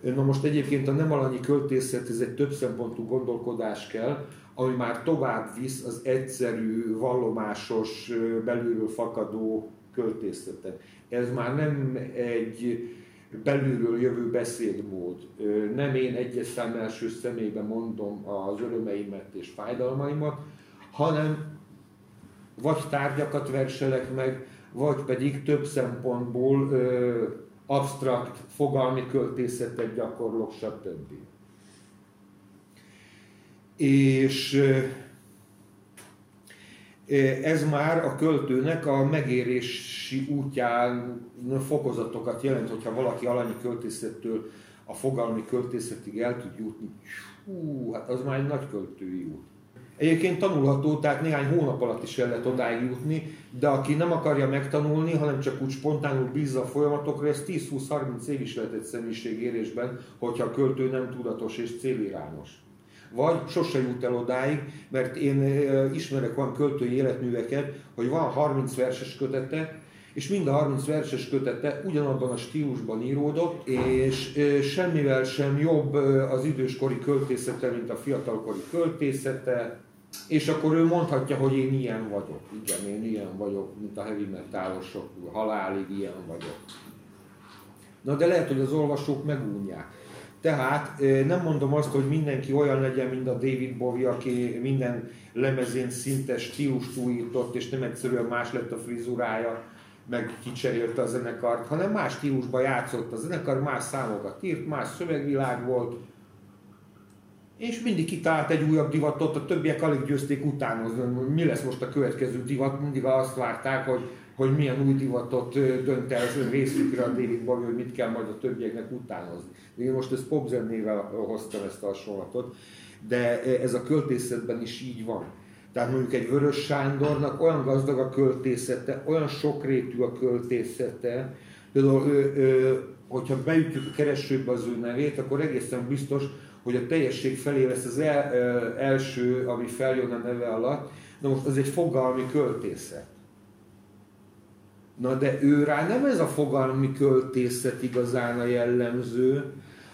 Na most egyébként a nem alanyi költészet, ez egy több szempontú gondolkodás kell, ami már tovább visz az egyszerű, vallomásos, belülről fakadó költészetet. Ez már nem egy belülről jövő beszédmód. Nem én egyes szám első személyben mondom az örömeimet és fájdalmaimat, hanem vagy tárgyakat verselek meg, vagy pedig több szempontból ö, absztrakt, fogalmi költészetet gyakorlok, stb. És ez már a költőnek a megérési útján fokozatokat jelent, hogyha valaki alanyi költészettől a fogalmi költészetig el tud jutni. Hú, hát az már egy nagy költői út. Egyébként tanulható, tehát néhány hónap alatt is el lehet odáig jutni, de aki nem akarja megtanulni, hanem csak úgy spontánul bízza a folyamatokra, ez 10-20-30 év is lehet egy személyiségérésben, hogyha a költő nem tudatos és célirányos. Vagy sose jut el odáig, mert én ismerek olyan költői életműveket, hogy van 30 verses kötete, és mind a 30 verses kötete ugyanabban a stílusban íródott, és semmivel sem jobb az időskori költészete, mint a fiatalkori költészete, és akkor ő mondhatja, hogy én ilyen vagyok. Igen, én ilyen vagyok, mint a heavy metalosok, halálig ilyen vagyok. Na de lehet, hogy az olvasók megúnják. Tehát nem mondom azt, hogy mindenki olyan legyen, mint a David Bowie, aki minden lemezén szinte stílust újított, és nem egyszerűen más lett a frizurája, meg kicserélte a zenekart, hanem más stílusban játszott a zenekar, más számokat írt, más szövegvilág volt, és mindig kitalált egy újabb divatot, a többiek alig győzték utánozni, mi lesz most a következő divat, mindig azt várták, hogy, hogy milyen új divatot dönt el részükre a David Bowie, hogy mit kell majd a többieknek utánozni. Én most ezt popzennével hoztam ezt a hasonlatot, de ez a költészetben is így van. Tehát mondjuk egy Vörös Sándornak olyan gazdag a költészete, olyan sokrétű a költészete, például ő, ő, hogyha beütjük a keresőbe az ő nevét, akkor egészen biztos, hogy a teljesség felé lesz az el, első, ami feljön a neve alatt, na most az egy fogalmi költészet. Na de ő rá nem ez a fogalmi költészet igazán a jellemző,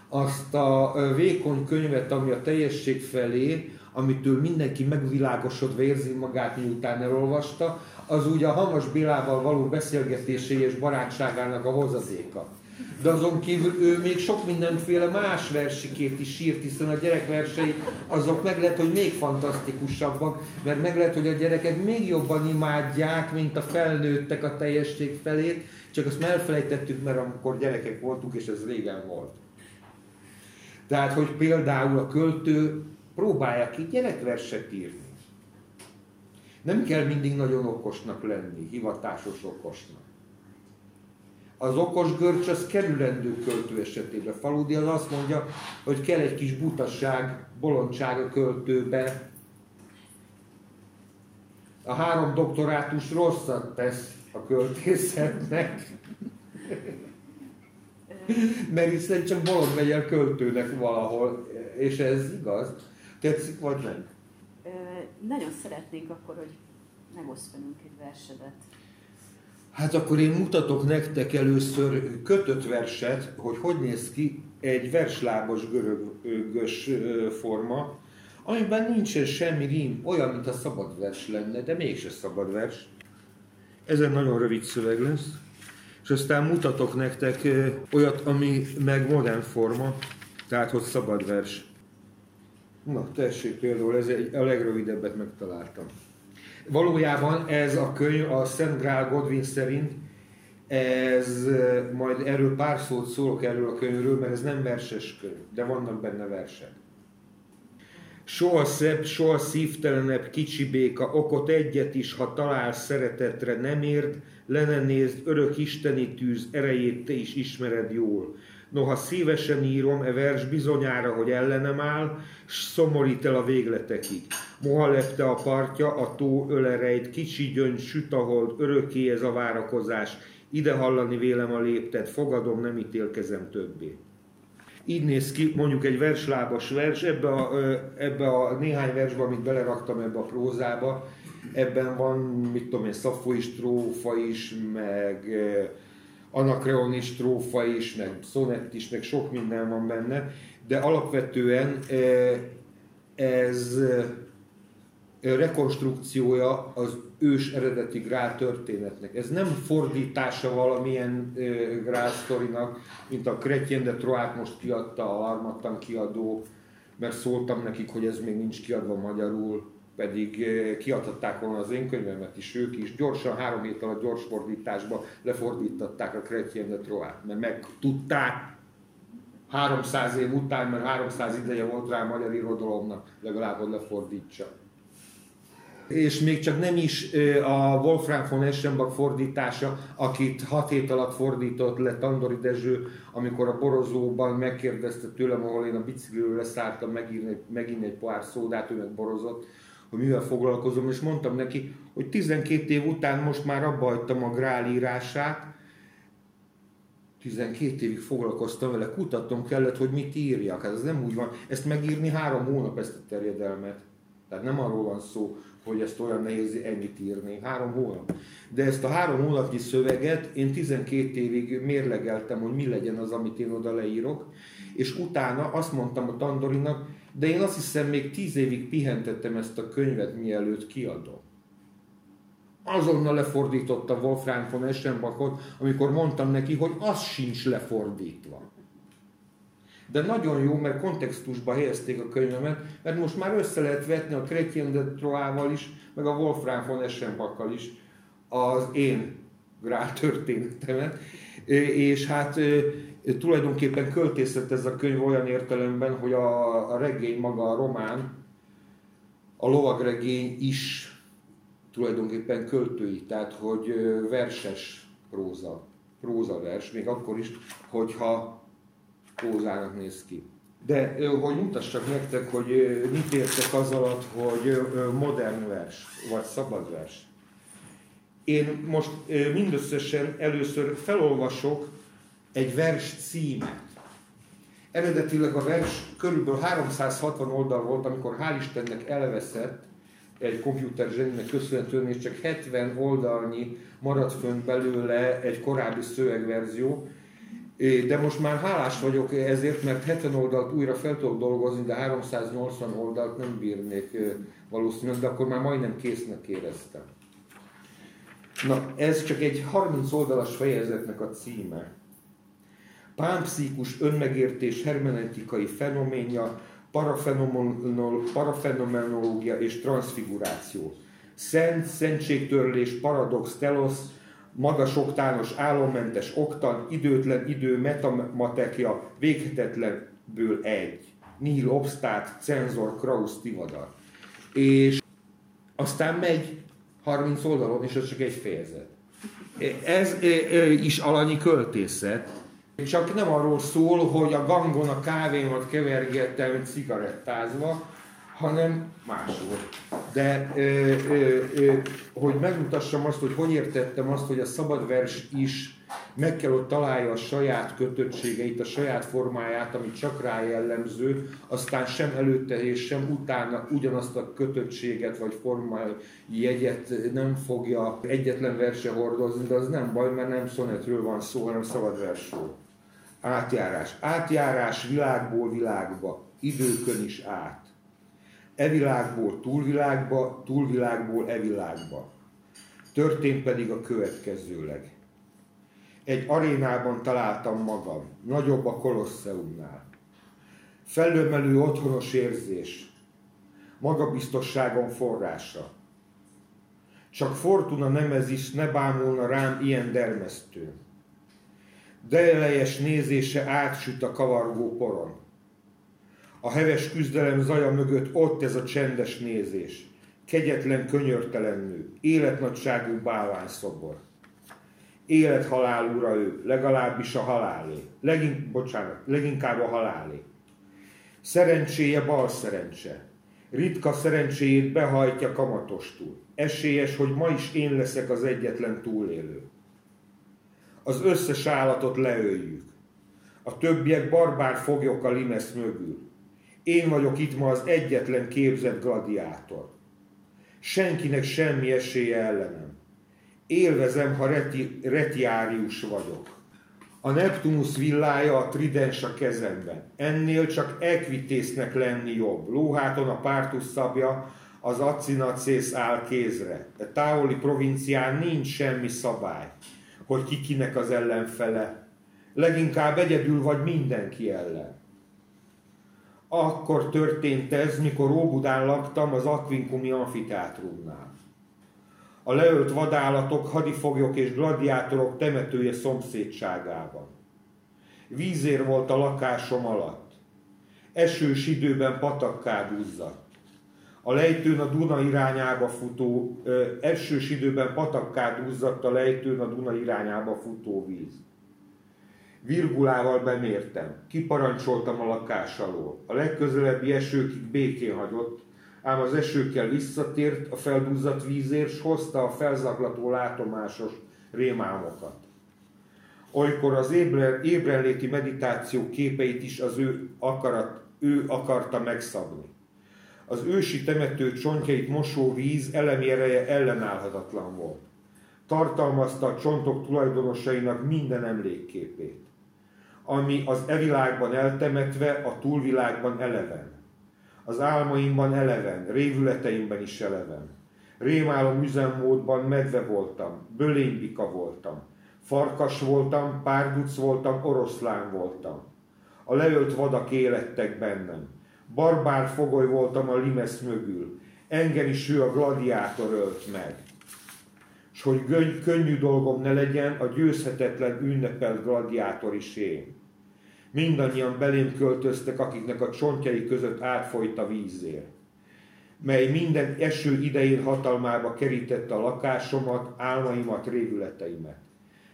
azt a vékony könyvet, ami a teljesség felé, amitől mindenki megvilágosodva érzi magát, miután elolvasta, az ugye a Hamas Bélával való beszélgetésé és barátságának a hozadéka. De azon kívül ő még sok mindenféle más versikét is írt, hiszen a gyerekversei azok meg lehet, hogy még fantasztikusabbak, mert meg lehet, hogy a gyerekek még jobban imádják, mint a felnőttek a teljesség felét, csak azt elfelejtettük, mert amikor gyerekek voltunk, és ez régen volt. Tehát, hogy például a költő próbálja ki gyerekverset írni. Nem kell mindig nagyon okosnak lenni, hivatásos okosnak. Az okos görcs az kerülendő költő esetében. Faludi az azt mondja, hogy kell egy kis butasság, bolondság a költőbe. A három doktorátus rosszat tesz a költészetnek. Mert hiszen csak bolond megy el költőnek valahol, és ez igaz. Tetszik vagy nem? nagyon szeretnék akkor, hogy megoszd velünk egy versedet. Hát akkor én mutatok nektek először kötött verset, hogy hogy néz ki egy verslábos görögös forma, amiben nincsen semmi rím, olyan, mint a szabad vers lenne, de mégse szabad vers. Ez egy nagyon rövid szöveg lesz. És aztán mutatok nektek olyat, ami meg modern forma, tehát hogy szabad vers. Na, tessék például, ez egy, a legrövidebbet megtaláltam. Valójában ez a könyv a Szent Grál Godwin szerint, ez majd erről pár szót szólok erről a könyvről, mert ez nem verses könyv, de vannak benne versek. Soha szebb, soha szívtelenebb kicsi béka, okot egyet is, ha talál szeretetre nem érd, lenne nézd, örök isteni tűz, erejét te is ismered jól. Noha szívesen írom, e vers bizonyára, hogy ellenem áll, s szomorít el a végletekig. Moha lepte a partja, a tó ölerejt, kicsi gyöngy, süt a hold, örökké ez a várakozás, ide hallani vélem a léptet, fogadom, nem ítélkezem többé. Így néz ki mondjuk egy verslábas vers, ebbe a, ebbe a néhány versbe, amit beleraktam ebbe a prózába, ebben van, mit tudom én, szafói strófa is, meg anakreoni strófa is, meg szonett is, meg sok minden van benne, de alapvetően ez rekonstrukciója az ős eredeti Grál történetnek. Ez nem fordítása valamilyen Grál sztorinak, mint a Chrétien de Troát most kiadta a Armattan kiadó, mert szóltam nekik, hogy ez még nincs kiadva magyarul, pedig kiadhatták volna az én könyvemet is ők is. Gyorsan, három hét alatt gyors fordításba lefordítatták a Chrétien de Troát, mert megtudták, 300 év után, mert 300 ideje volt rá a magyar irodalomnak, legalább, hogy lefordítsa. És még csak nem is a Wolfram von Eschenbach fordítása, akit 6 hét alatt fordított le Tandori Dezső, amikor a borozóban megkérdezte tőlem, ahol én a bicikliről leszálltam megírni, megint egy pohár szódát, ő meg borozott, hogy mivel foglalkozom, és mondtam neki, hogy 12 év után most már abba hagytam a grál írását, 12 évig foglalkoztam vele, kutatnom kellett, hogy mit írjak. Hát ez nem úgy van. Ezt megírni három hónap ezt a terjedelmet. Tehát nem arról van szó, hogy ezt olyan nehéz ennyit írni. Három hónap. De ezt a három hónapnyi szöveget én 12 évig mérlegeltem, hogy mi legyen az, amit én oda leírok. És utána azt mondtam a Tandorinak, de én azt hiszem még tíz évig pihentettem ezt a könyvet, mielőtt kiadom. Azonnal lefordította Wolfgang von Eschenbachot, amikor mondtam neki, hogy az sincs lefordítva. De nagyon jó, mert kontextusba helyezték a könyvemet, mert most már össze lehet vetni a Chrétien de Troával is, meg a Wolfgang von Eschenbachal is az én grál történetemet. És hát tulajdonképpen költészet ez a könyv olyan értelemben, hogy a, a regény maga, a román, a lovagregény is tulajdonképpen költői, tehát hogy verses próza, prózavers, még akkor is, hogyha prózának néz ki. De hogy mutassak nektek, hogy mit értek az alatt, hogy modern vers, vagy szabad vers. Én most mindösszesen először felolvasok egy vers címet. Eredetileg a vers körülbelül 360 oldal volt, amikor hál' Istennek elveszett, egy komputer zseninek köszönhetően, és csak 70 oldalnyi maradt fönn belőle egy korábbi szövegverzió, de most már hálás vagyok ezért, mert 70 oldalt újra fel tudok dolgozni, de 380 oldalt nem bírnék valószínűleg, de akkor már majdnem késznek éreztem. Na, ez csak egy 30 oldalas fejezetnek a címe. Pánpszikus önmegértés hermenetikai fenoménja, parafenomenológia és transfiguráció. Szent, szentségtörlés, paradox, telosz, magas oktános, álommentes oktan, időtlen idő, metamatekia, véghetetlenből egy. Nihil obstát, cenzor, kraus, tivadar. És aztán megy 30 oldalon, és ez csak egy fejezet. Ez is alanyi költészet, csak nem arról szól, hogy a gangon a kávémat kevergettem cigarettázva, hanem másról. De ö, ö, ö, hogy megmutassam azt, hogy hogy értettem azt, hogy a szabadvers is meg kell ott találja a saját kötöttségeit, a saját formáját, ami csak rá jellemző, aztán sem előtte és sem utána ugyanazt a kötöttséget vagy formai jegyet nem fogja egyetlen verse hordozni, de az nem baj, mert nem szonetről van szó, hanem szabadversről. Átjárás. Átjárás világból világba, időkön is át. E világból túlvilágba, túlvilágból e világba. Történt pedig a következőleg. Egy arénában találtam magam, nagyobb a kolosseumnál. Fellömelő otthonos érzés, magabiztosságom forrása. Csak Fortuna nem is ne bámulna rám ilyen dermesztőn dejelejes nézése átsüt a kavargó poron. A heves küzdelem zaja mögött ott ez a csendes nézés. Kegyetlen, könyörtelen életnagyságú bálványszobor. Élet-halál ura ő, legalábbis a halálé. Legin, bocsánat, leginkább a halálé. Szerencséje bal szerencse. Ritka szerencséjét behajtja kamatostul. Esélyes, hogy ma is én leszek az egyetlen túlélő az összes állatot leöljük. A többiek barbár foglyok a limesz mögül. Én vagyok itt ma az egyetlen képzett gladiátor. Senkinek semmi esélye ellenem. Élvezem, ha reti, retiárius vagyok. A Neptunus villája a tridens a kezemben. Ennél csak ekvitésznek lenni jobb. Lóháton a pártus szabja, az acinacész áll kézre. A távoli provincián nincs semmi szabály hogy ki kinek az ellenfele. Leginkább egyedül vagy mindenki ellen. Akkor történt ez, mikor Óbudán laktam az Aquincumi amfiteátrumnál. A leölt vadállatok, hadifoglyok és gladiátorok temetője szomszédságában. Vízér volt a lakásom alatt. Esős időben patakká duzzadt. A lejtőn a Duna irányába futó, esős időben patakká duzzadt a lejtőn a Duna irányába futó víz. Virgulával bemértem, kiparancsoltam a lakás alól. A legközelebbi esőkig békén hagyott, ám az esőkkel visszatért a felduzzadt vízért, s hozta a felzaklató látomásos rémálmokat. Olykor az ébrenléti meditáció képeit is az ő, akarat, ő akarta megszabni az ősi temető csontjait mosó víz elemi ereje ellenállhatatlan volt. Tartalmazta a csontok tulajdonosainak minden emlékképét, ami az evilágban eltemetve, a túlvilágban eleven. Az álmaimban eleven, révületeimben is eleven. Rémálom üzemmódban medve voltam, bölénybika voltam. Farkas voltam, párduc voltam, oroszlán voltam. A leölt vadak élettek bennem. Barbár fogoly voltam a limesz mögül. Engem is ő a gladiátor ölt meg. És hogy könnyű dolgom ne legyen, a győzhetetlen ünnepelt gladiátor is én. Mindannyian belém költöztek, akiknek a csontjai között átfolyt a vízér mely minden eső idején hatalmába kerítette a lakásomat, álmaimat, révületeimet.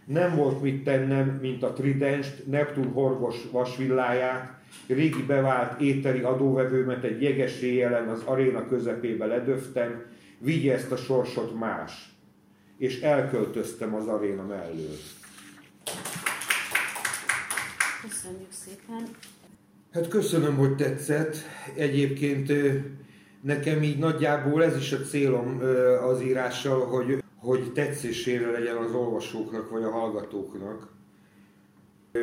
Nem volt mit tennem, mint a tridenst, Neptun horgos vasvilláját, régi bevált éteri adóvevőmet egy jeges éjjelen az aréna közepébe ledöftem, vigye ezt a sorsot más, és elköltöztem az aréna mellől. Köszönjük szépen! Hát köszönöm, hogy tetszett. Egyébként nekem így nagyjából ez is a célom az írással, hogy, hogy tetszésére legyen az olvasóknak vagy a hallgatóknak.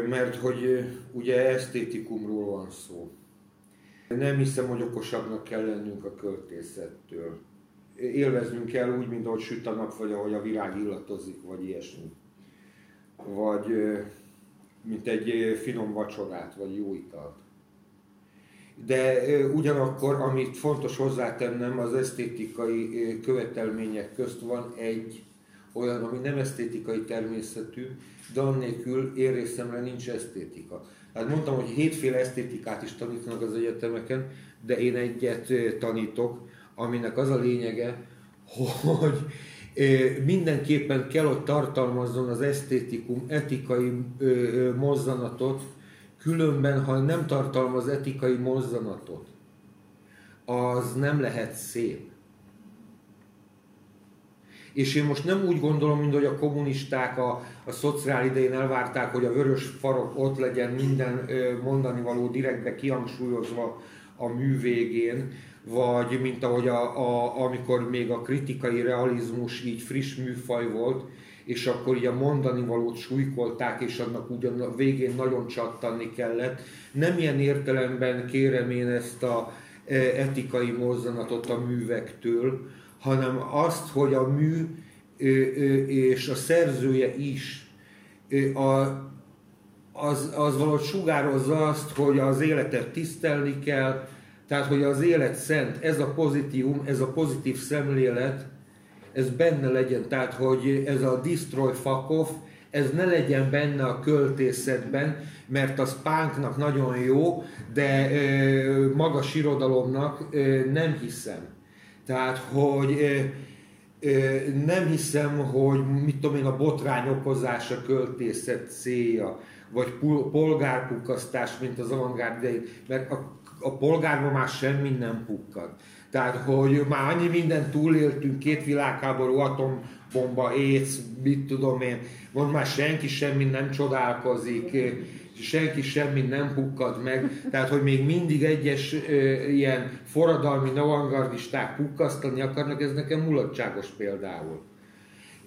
Mert hogy ugye esztétikumról van szó. Nem hiszem, hogy okosabbnak kell lennünk a költészettől. Élveznünk kell úgy, mint ahogy süt a nap, vagy ahogy a virág illatozik, vagy ilyesmi. Vagy mint egy finom vacsorát, vagy jó italt de ugyanakkor, amit fontos hozzátennem, az esztétikai követelmények közt van egy olyan, ami nem esztétikai természetű, de annélkül én részemre nincs esztétika. Hát mondtam, hogy hétféle esztétikát is tanítanak az egyetemeken, de én egyet tanítok, aminek az a lényege, hogy mindenképpen kell, hogy tartalmazzon az esztétikum etikai mozzanatot, Különben, ha nem tartalmaz etikai mozzanatot, az nem lehet szép. És én most nem úgy gondolom, mint hogy a kommunisták a, a szociál idején elvárták, hogy a vörös farok ott legyen minden mondani való direktbe kihangsúlyozva a mű végén, vagy mint ahogy a, a, amikor még a kritikai realizmus így friss műfaj volt, és akkor ugye a mondani valót súlykolták, és annak ugyan a végén nagyon csattanni kellett. Nem ilyen értelemben kérem én ezt a e, etikai mozzanatot a művektől, hanem azt, hogy a mű és a szerzője is az, az valahogy sugározza azt, hogy az életet tisztelni kell, tehát hogy az élet szent, ez a pozitívum, ez a pozitív szemlélet, ez benne legyen, tehát hogy ez a destroy off, ez ne legyen benne a költészetben, mert az pánknak nagyon jó, de ö, magas irodalomnak ö, nem hiszem. Tehát, hogy nem hiszem, hogy mit tudom én, a botrány okozása költészet célja, vagy polgárpukkasztás, mint az avantgárd mert a, a polgárban már semmi nem pukkad. Tehát, hogy már annyi mindent túléltünk, két világháború, atombomba, ész, mit tudom én, most már senki semmi nem csodálkozik, senki semmi nem pukkad meg, tehát hogy még mindig egyes e, ilyen forradalmi avantgardisták pukkasztani akarnak, ez nekem mulatságos például.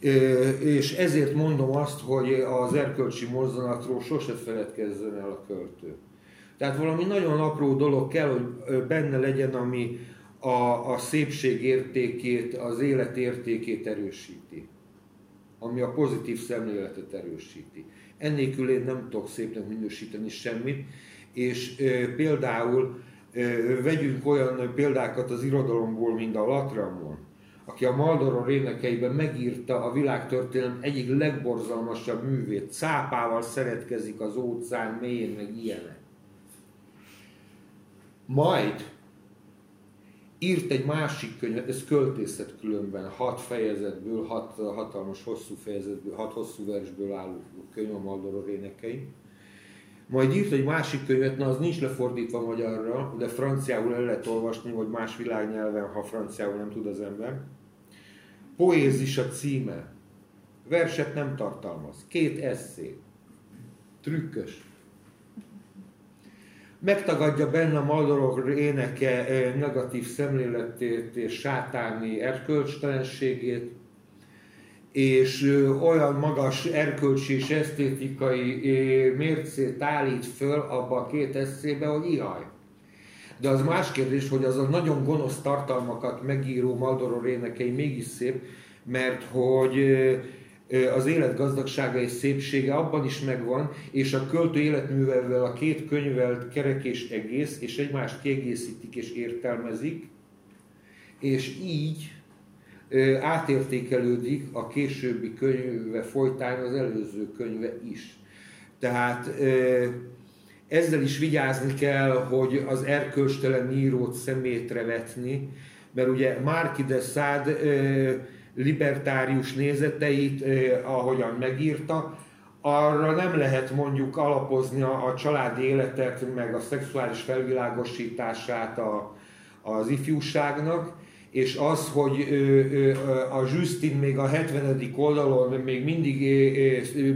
E, és ezért mondom azt, hogy az erkölcsi mozzanatról sose feledkezzen el a költő. Tehát valami nagyon apró dolog kell, hogy benne legyen, ami, a, a szépség értékét, az élet értékét erősíti, ami a pozitív szemléletet erősíti. Ennélkül én nem tudok szépnek minősíteni semmit, és e, például e, vegyünk olyan példákat az irodalomból, mint a Latramon, aki a Maldoron rénekeiben megírta a világtörténelem egyik legborzalmasabb művét, cápával szeretkezik az óceán mélyén, meg ilyenek. Majd írt egy másik könyvet, ez költészet különben, hat fejezetből, hat hatalmas hosszú fejezetből, hat hosszú versből álló könyv a Maldoror énekei. Majd írt egy másik könyvet, na az nincs lefordítva magyarra, de franciául el lehet olvasni, vagy más világnyelven, ha franciául nem tud az ember. Poézis a címe. Verset nem tartalmaz. Két eszé. Trükkös megtagadja benne a Maldorok éneke negatív szemléletét és sátáni erkölcstelenségét, és olyan magas erkölcsi és esztétikai mércét állít föl abba a két eszébe, hogy ihaj. De az más kérdés, hogy az a nagyon gonosz tartalmakat megíró Maldoror énekei mégis szép, mert hogy az élet gazdagsága és szépsége abban is megvan, és a költő életművelvel a két könyvel kerek és egész, és egymást kiegészítik és értelmezik, és így átértékelődik a későbbi könyve folytán az előző könyve is. Tehát ezzel is vigyázni kell, hogy az erkölcstelen írót szemétre vetni, mert ugye Márki de Szád libertárius nézeteit, ahogyan megírta, arra nem lehet mondjuk alapozni a, a családi életet, meg a szexuális felvilágosítását a, az ifjúságnak, és az, hogy a Justin még a 70. oldalon még mindig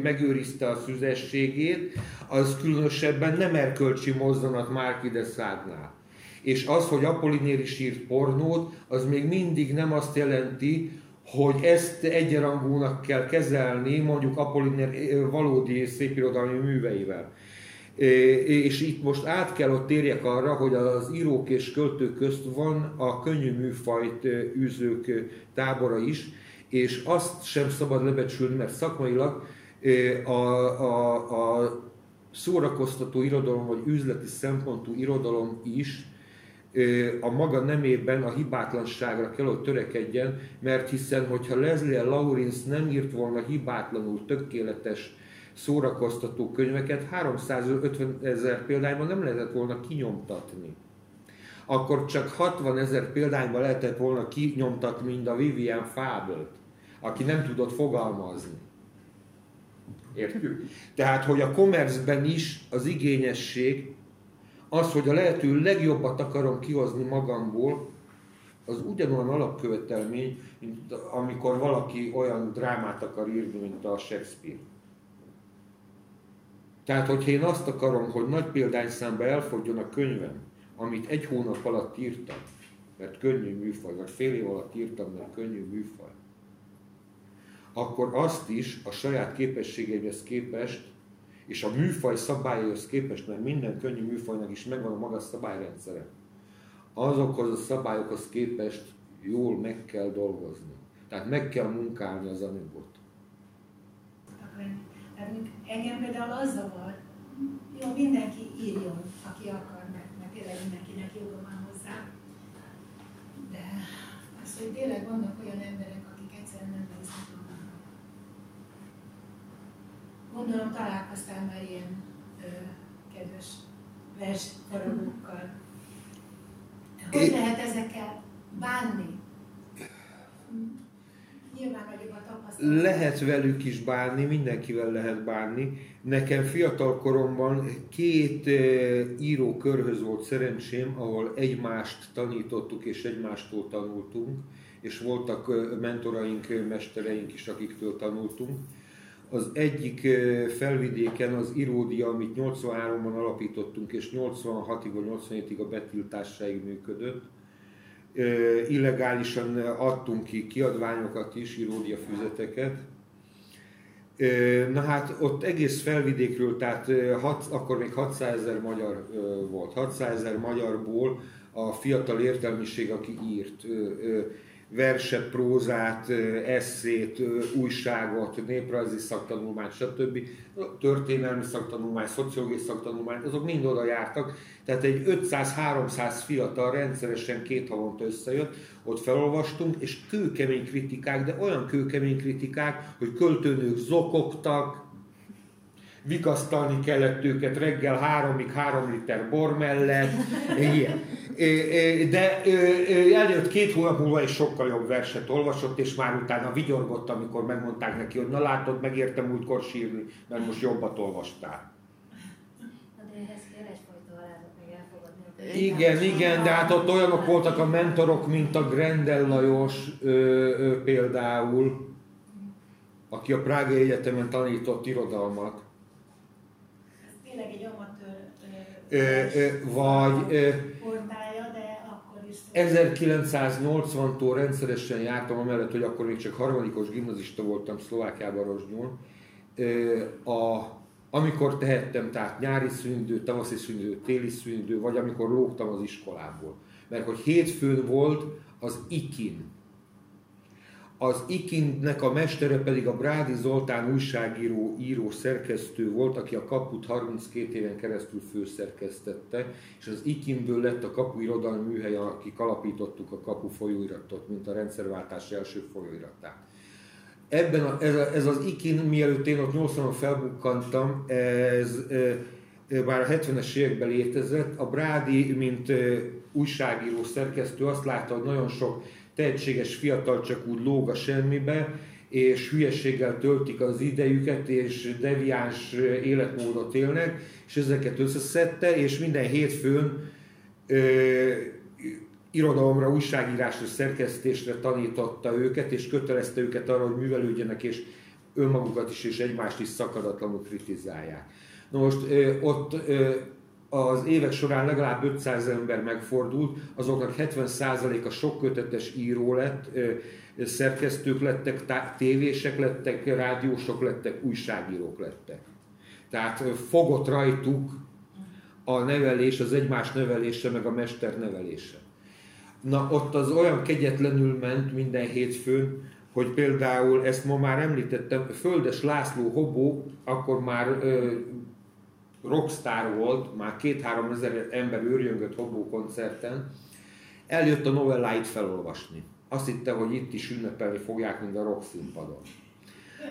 megőrizte a szüzességét, az különösebben nem erkölcsi mozzanat Márki de Szádnál. És az, hogy Apolinér is írt pornót, az még mindig nem azt jelenti, hogy ezt egyenrangúnak kell kezelni, mondjuk Apolliner valódi szépirodalmi műveivel. És itt most át kell ott térjek arra, hogy az írók és költők közt van a könnyű műfajt űzők tábora is, és azt sem szabad lebecsülni, mert szakmailag a, a, a szórakoztató irodalom, vagy üzleti szempontú irodalom is a maga nemében a hibátlanságra kell, hogy törekedjen, mert hiszen, hogyha Leslie Lawrence nem írt volna hibátlanul tökéletes szórakoztató könyveket, 350 ezer példányban nem lehetett volna kinyomtatni. Akkor csak 60 ezer példányban lehetett volna kinyomtatni, mint a Vivian Fábelt, aki nem tudott fogalmazni. Értjük? Tehát, hogy a commerce is az igényesség az, hogy a lehető legjobbat akarom kihozni magamból, az ugyanolyan alapkövetelmény, mint amikor valaki olyan drámát akar írni, mint a Shakespeare. Tehát, hogyha én azt akarom, hogy nagy példányszámba elfogjon a könyvem, amit egy hónap alatt írtam, mert könnyű műfaj, vagy fél év alatt írtam, mert könnyű műfaj, akkor azt is a saját képességeimhez képest és a műfaj szabályaihoz képest, mert minden könnyű műfajnak is megvan a maga szabályrendszere, azokhoz a szabályokhoz képest jól meg kell dolgozni. Tehát meg kell munkálni az anyagot. engem például az zavar, jó, mindenki írjon, aki akar, mert, mert tényleg mindenkinek joga van hozzá. De az, hogy tényleg vannak olyan emberek, akik egyszerűen nem néznek Gondolom találkoztál már ilyen ö, kedves versfaragókkal. Hogy é... lehet ezekkel bánni? Nyilván nagyobb a tapasztalat. Lehet velük is bánni, mindenkivel lehet bánni. Nekem fiatal koromban két írókörhöz volt szerencsém, ahol egymást tanítottuk és egymástól tanultunk, és voltak mentoraink, mestereink is, akiktől tanultunk az egyik felvidéken az Iródia, amit 83-ban alapítottunk, és 86-ig vagy 87-ig a betiltásáig működött. Illegálisan adtunk ki kiadványokat is, Iródia füzeteket. Na hát ott egész felvidékről, tehát hat, akkor még 600 ezer magyar volt. 600 ezer magyarból a fiatal értelmiség, aki írt verset, prózát, eszét, újságot, néprajzi szaktanulmányt, stb. történelmi szaktanulmány, szociológiai szaktanulmány, azok mind oda jártak. Tehát egy 500-300 fiatal rendszeresen két havonta összejött, ott felolvastunk, és kőkemény kritikák, de olyan kőkemény kritikák, hogy költőnők zokogtak, vikasztalni kellett őket reggel háromig három liter bor mellett, ilyen. De eljött két hónap múlva és sokkal jobb verset olvasott, és már utána vigyorgott, amikor megmondták neki, hogy na látod, megértem múltkor sírni, mert most jobbat olvastál. Igen, igen, de hát ott olyanok voltak a mentorok, mint a Grendel Lajos ö, ö, például, aki a Prágai Egyetemen tanított irodalmat tényleg egy amatőr vagy portája, de akkor is... 1980-tól rendszeresen jártam, amellett, hogy akkor még csak harmadikos gimnazista voltam Szlovákiában Rozsnyón. A Amikor tehettem, tehát nyári szünidő, tavaszi szünidő, téli szünidő, vagy amikor lógtam az iskolából. Mert hogy hétfőn volt az IKIN, az Ikindnek a mestere pedig a Brádi Zoltán újságíró, író, szerkesztő volt, aki a Kaput 32 éven keresztül főszerkesztette, és az Ikinből lett a Kapu Irodalmi Műhely, akik alapítottuk a Kapu folyóiratot, mint a rendszerváltás első folyóiratát. Ebben a, ez, a, ez az Ikin, mielőtt én ott 80 felbukkantam, ez e, bár a 70-es években létezett, a Brádi, mint e, újságíró, szerkesztő azt látta, hogy nagyon sok tehetséges fiatal csak úgy lóg a semmibe, és hülyeséggel töltik az idejüket, és deviáns életmódot élnek, és ezeket összeszedte, és minden hétfőn ö, irodalomra, újságírásra, szerkesztésre tanította őket, és kötelezte őket arra, hogy művelődjenek, és önmagukat is és egymást is szakadatlanul kritizálják. Na most ö, ott ö, az évek során legalább 500 ember megfordult, azoknak 70%-a sok kötetes író lett, szerkesztők lettek, tévések lettek, rádiósok lettek, újságírók lettek. Tehát fogott rajtuk a nevelés, az egymás nevelése, meg a mester nevelése. Na, ott az olyan kegyetlenül ment minden hétfőn, hogy például, ezt ma már említettem, Földes László Hobó, akkor már rockstar volt, már két-három ezer ember őrjöngött Hobó koncerten, eljött a novelláit felolvasni. Azt hitte, hogy itt is ünnepelni fogják, mint a rock színpadon.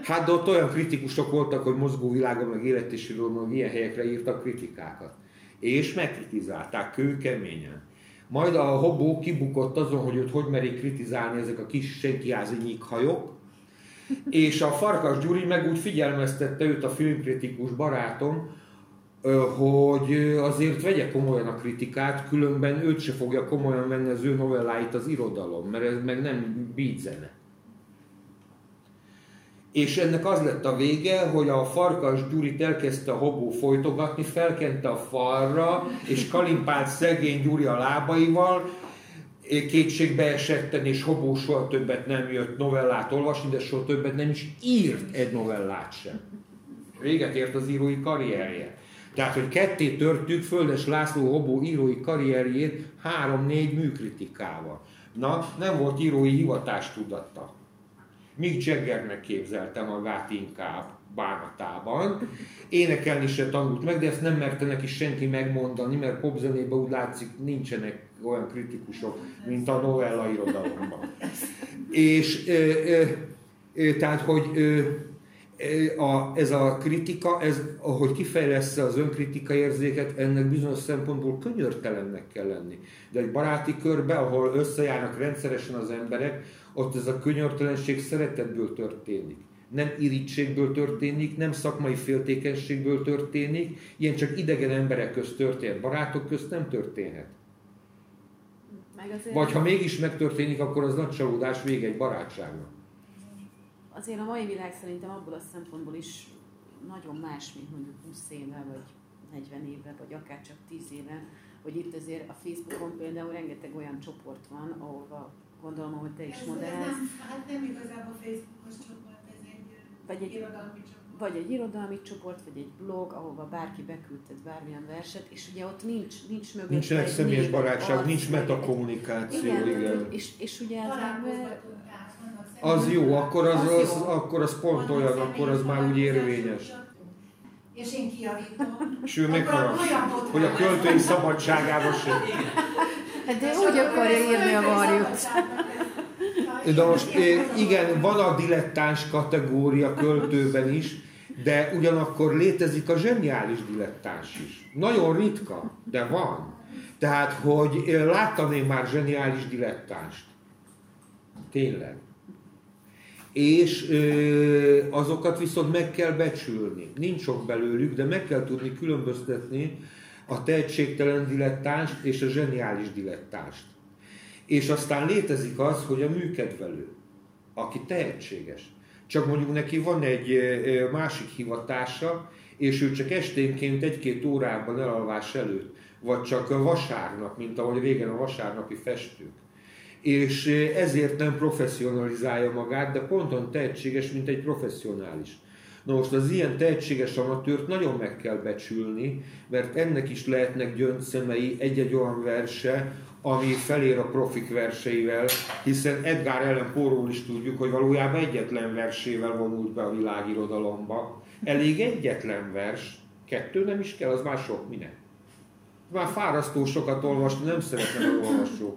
Hát de ott olyan kritikusok voltak, hogy mozgóvilágon, meg életésirodalom, ilyen helyekre írtak kritikákat. És megkritizálták kőkeményen. Majd a Hobó kibukott azon, hogy őt hogy merik kritizálni ezek a kis senkiázi nyíkhajok, és a Farkas Gyuri meg úgy figyelmeztette őt a filmkritikus barátom, hogy azért vegye komolyan a kritikát, különben őt se fogja komolyan venni az ő novelláit az irodalom, mert ez meg nem beat zene. És ennek az lett a vége, hogy a Farkas Gyurit elkezdte a hobó folytogatni, felkente a falra, és kalimpált szegény Gyuri a lábaival, kétségbe esetten, és Hobó soha többet nem jött novellát olvasni, de soha többet nem is írt egy novellát sem. Véget ért az írói karrierje. Tehát, hogy ketté törtük Földes László Hobó írói karrierjét három-négy műkritikával. Na, nem volt írói hivatás tudatta. Mick Jaggernek képzelte magát inkább bánatában. Énekelni se tanult meg, de ezt nem merte neki senki megmondani, mert popzenében úgy látszik nincsenek olyan kritikusok, mint a novella irodalomban. És ö, ö, ö, tehát, hogy ö, a, ez a kritika, ez, ahogy kifejlesz az önkritika érzéket, ennek bizonyos szempontból könyörtelennek kell lenni. De egy baráti körbe, ahol összejárnak rendszeresen az emberek, ott ez a könyörtelenség szeretetből történik. Nem irítségből történik, nem szakmai féltékenységből történik, ilyen csak idegen emberek közt történhet, barátok közt nem történhet. Vagy ha mégis megtörténik, akkor az nagy csalódás vége egy barátságnak azért a mai világ szerintem abból a szempontból is nagyon más, mint mondjuk 20 éve, vagy 40 éve, vagy akár csak 10 éve, hogy itt azért a Facebookon például rengeteg olyan csoport van, ahova gondolom, hogy te is moderálsz. Nem, hát nem igazából Facebookos csoport, ez egy, vagy egy irodalmi csoport vagy egy irodalmi csoport, vagy egy blog, ahova bárki beküldhet bármilyen verset, és ugye ott nincs, nincs mögött Nincsenek személyes barátság, nincs metakommunikáció, igen. igen. És, és ugye az ember, az jó, akkor az, az, az, akkor az pont olyan, akkor az már úgy érvényes. És én kijavítom. És ő megharag, hogy a költői szabadságába sem. Hát de úgy akarja írni a varjút. De most igen, van a dilettáns kategória költőben is, de ugyanakkor létezik a zseniális dilettáns is. Nagyon ritka, de van. Tehát, hogy láttam én már zseniális dilettánst. Tényleg és ö, azokat viszont meg kell becsülni. Nincs sok belőlük, de meg kell tudni különböztetni a tehetségtelen dilettánst és a zseniális dilettánst. És aztán létezik az, hogy a műkedvelő, aki tehetséges, csak mondjuk neki van egy másik hivatása, és ő csak esténként egy-két órában elalvás előtt, vagy csak vasárnap, mint ahogy régen a vasárnapi festők és ezért nem professzionalizálja magát, de ponton tehetséges, mint egy professzionális. Na most az ilyen tehetséges amatőrt nagyon meg kell becsülni, mert ennek is lehetnek gyöngyszemei egy-egy olyan verse, ami felér a profik verseivel, hiszen Edgar Allan Poe is tudjuk, hogy valójában egyetlen versével vonult be a világirodalomba. Elég egyetlen vers, kettő nem is kell, az már sok, minek? Már fárasztó sokat olvasni, nem szeretem az olvasók.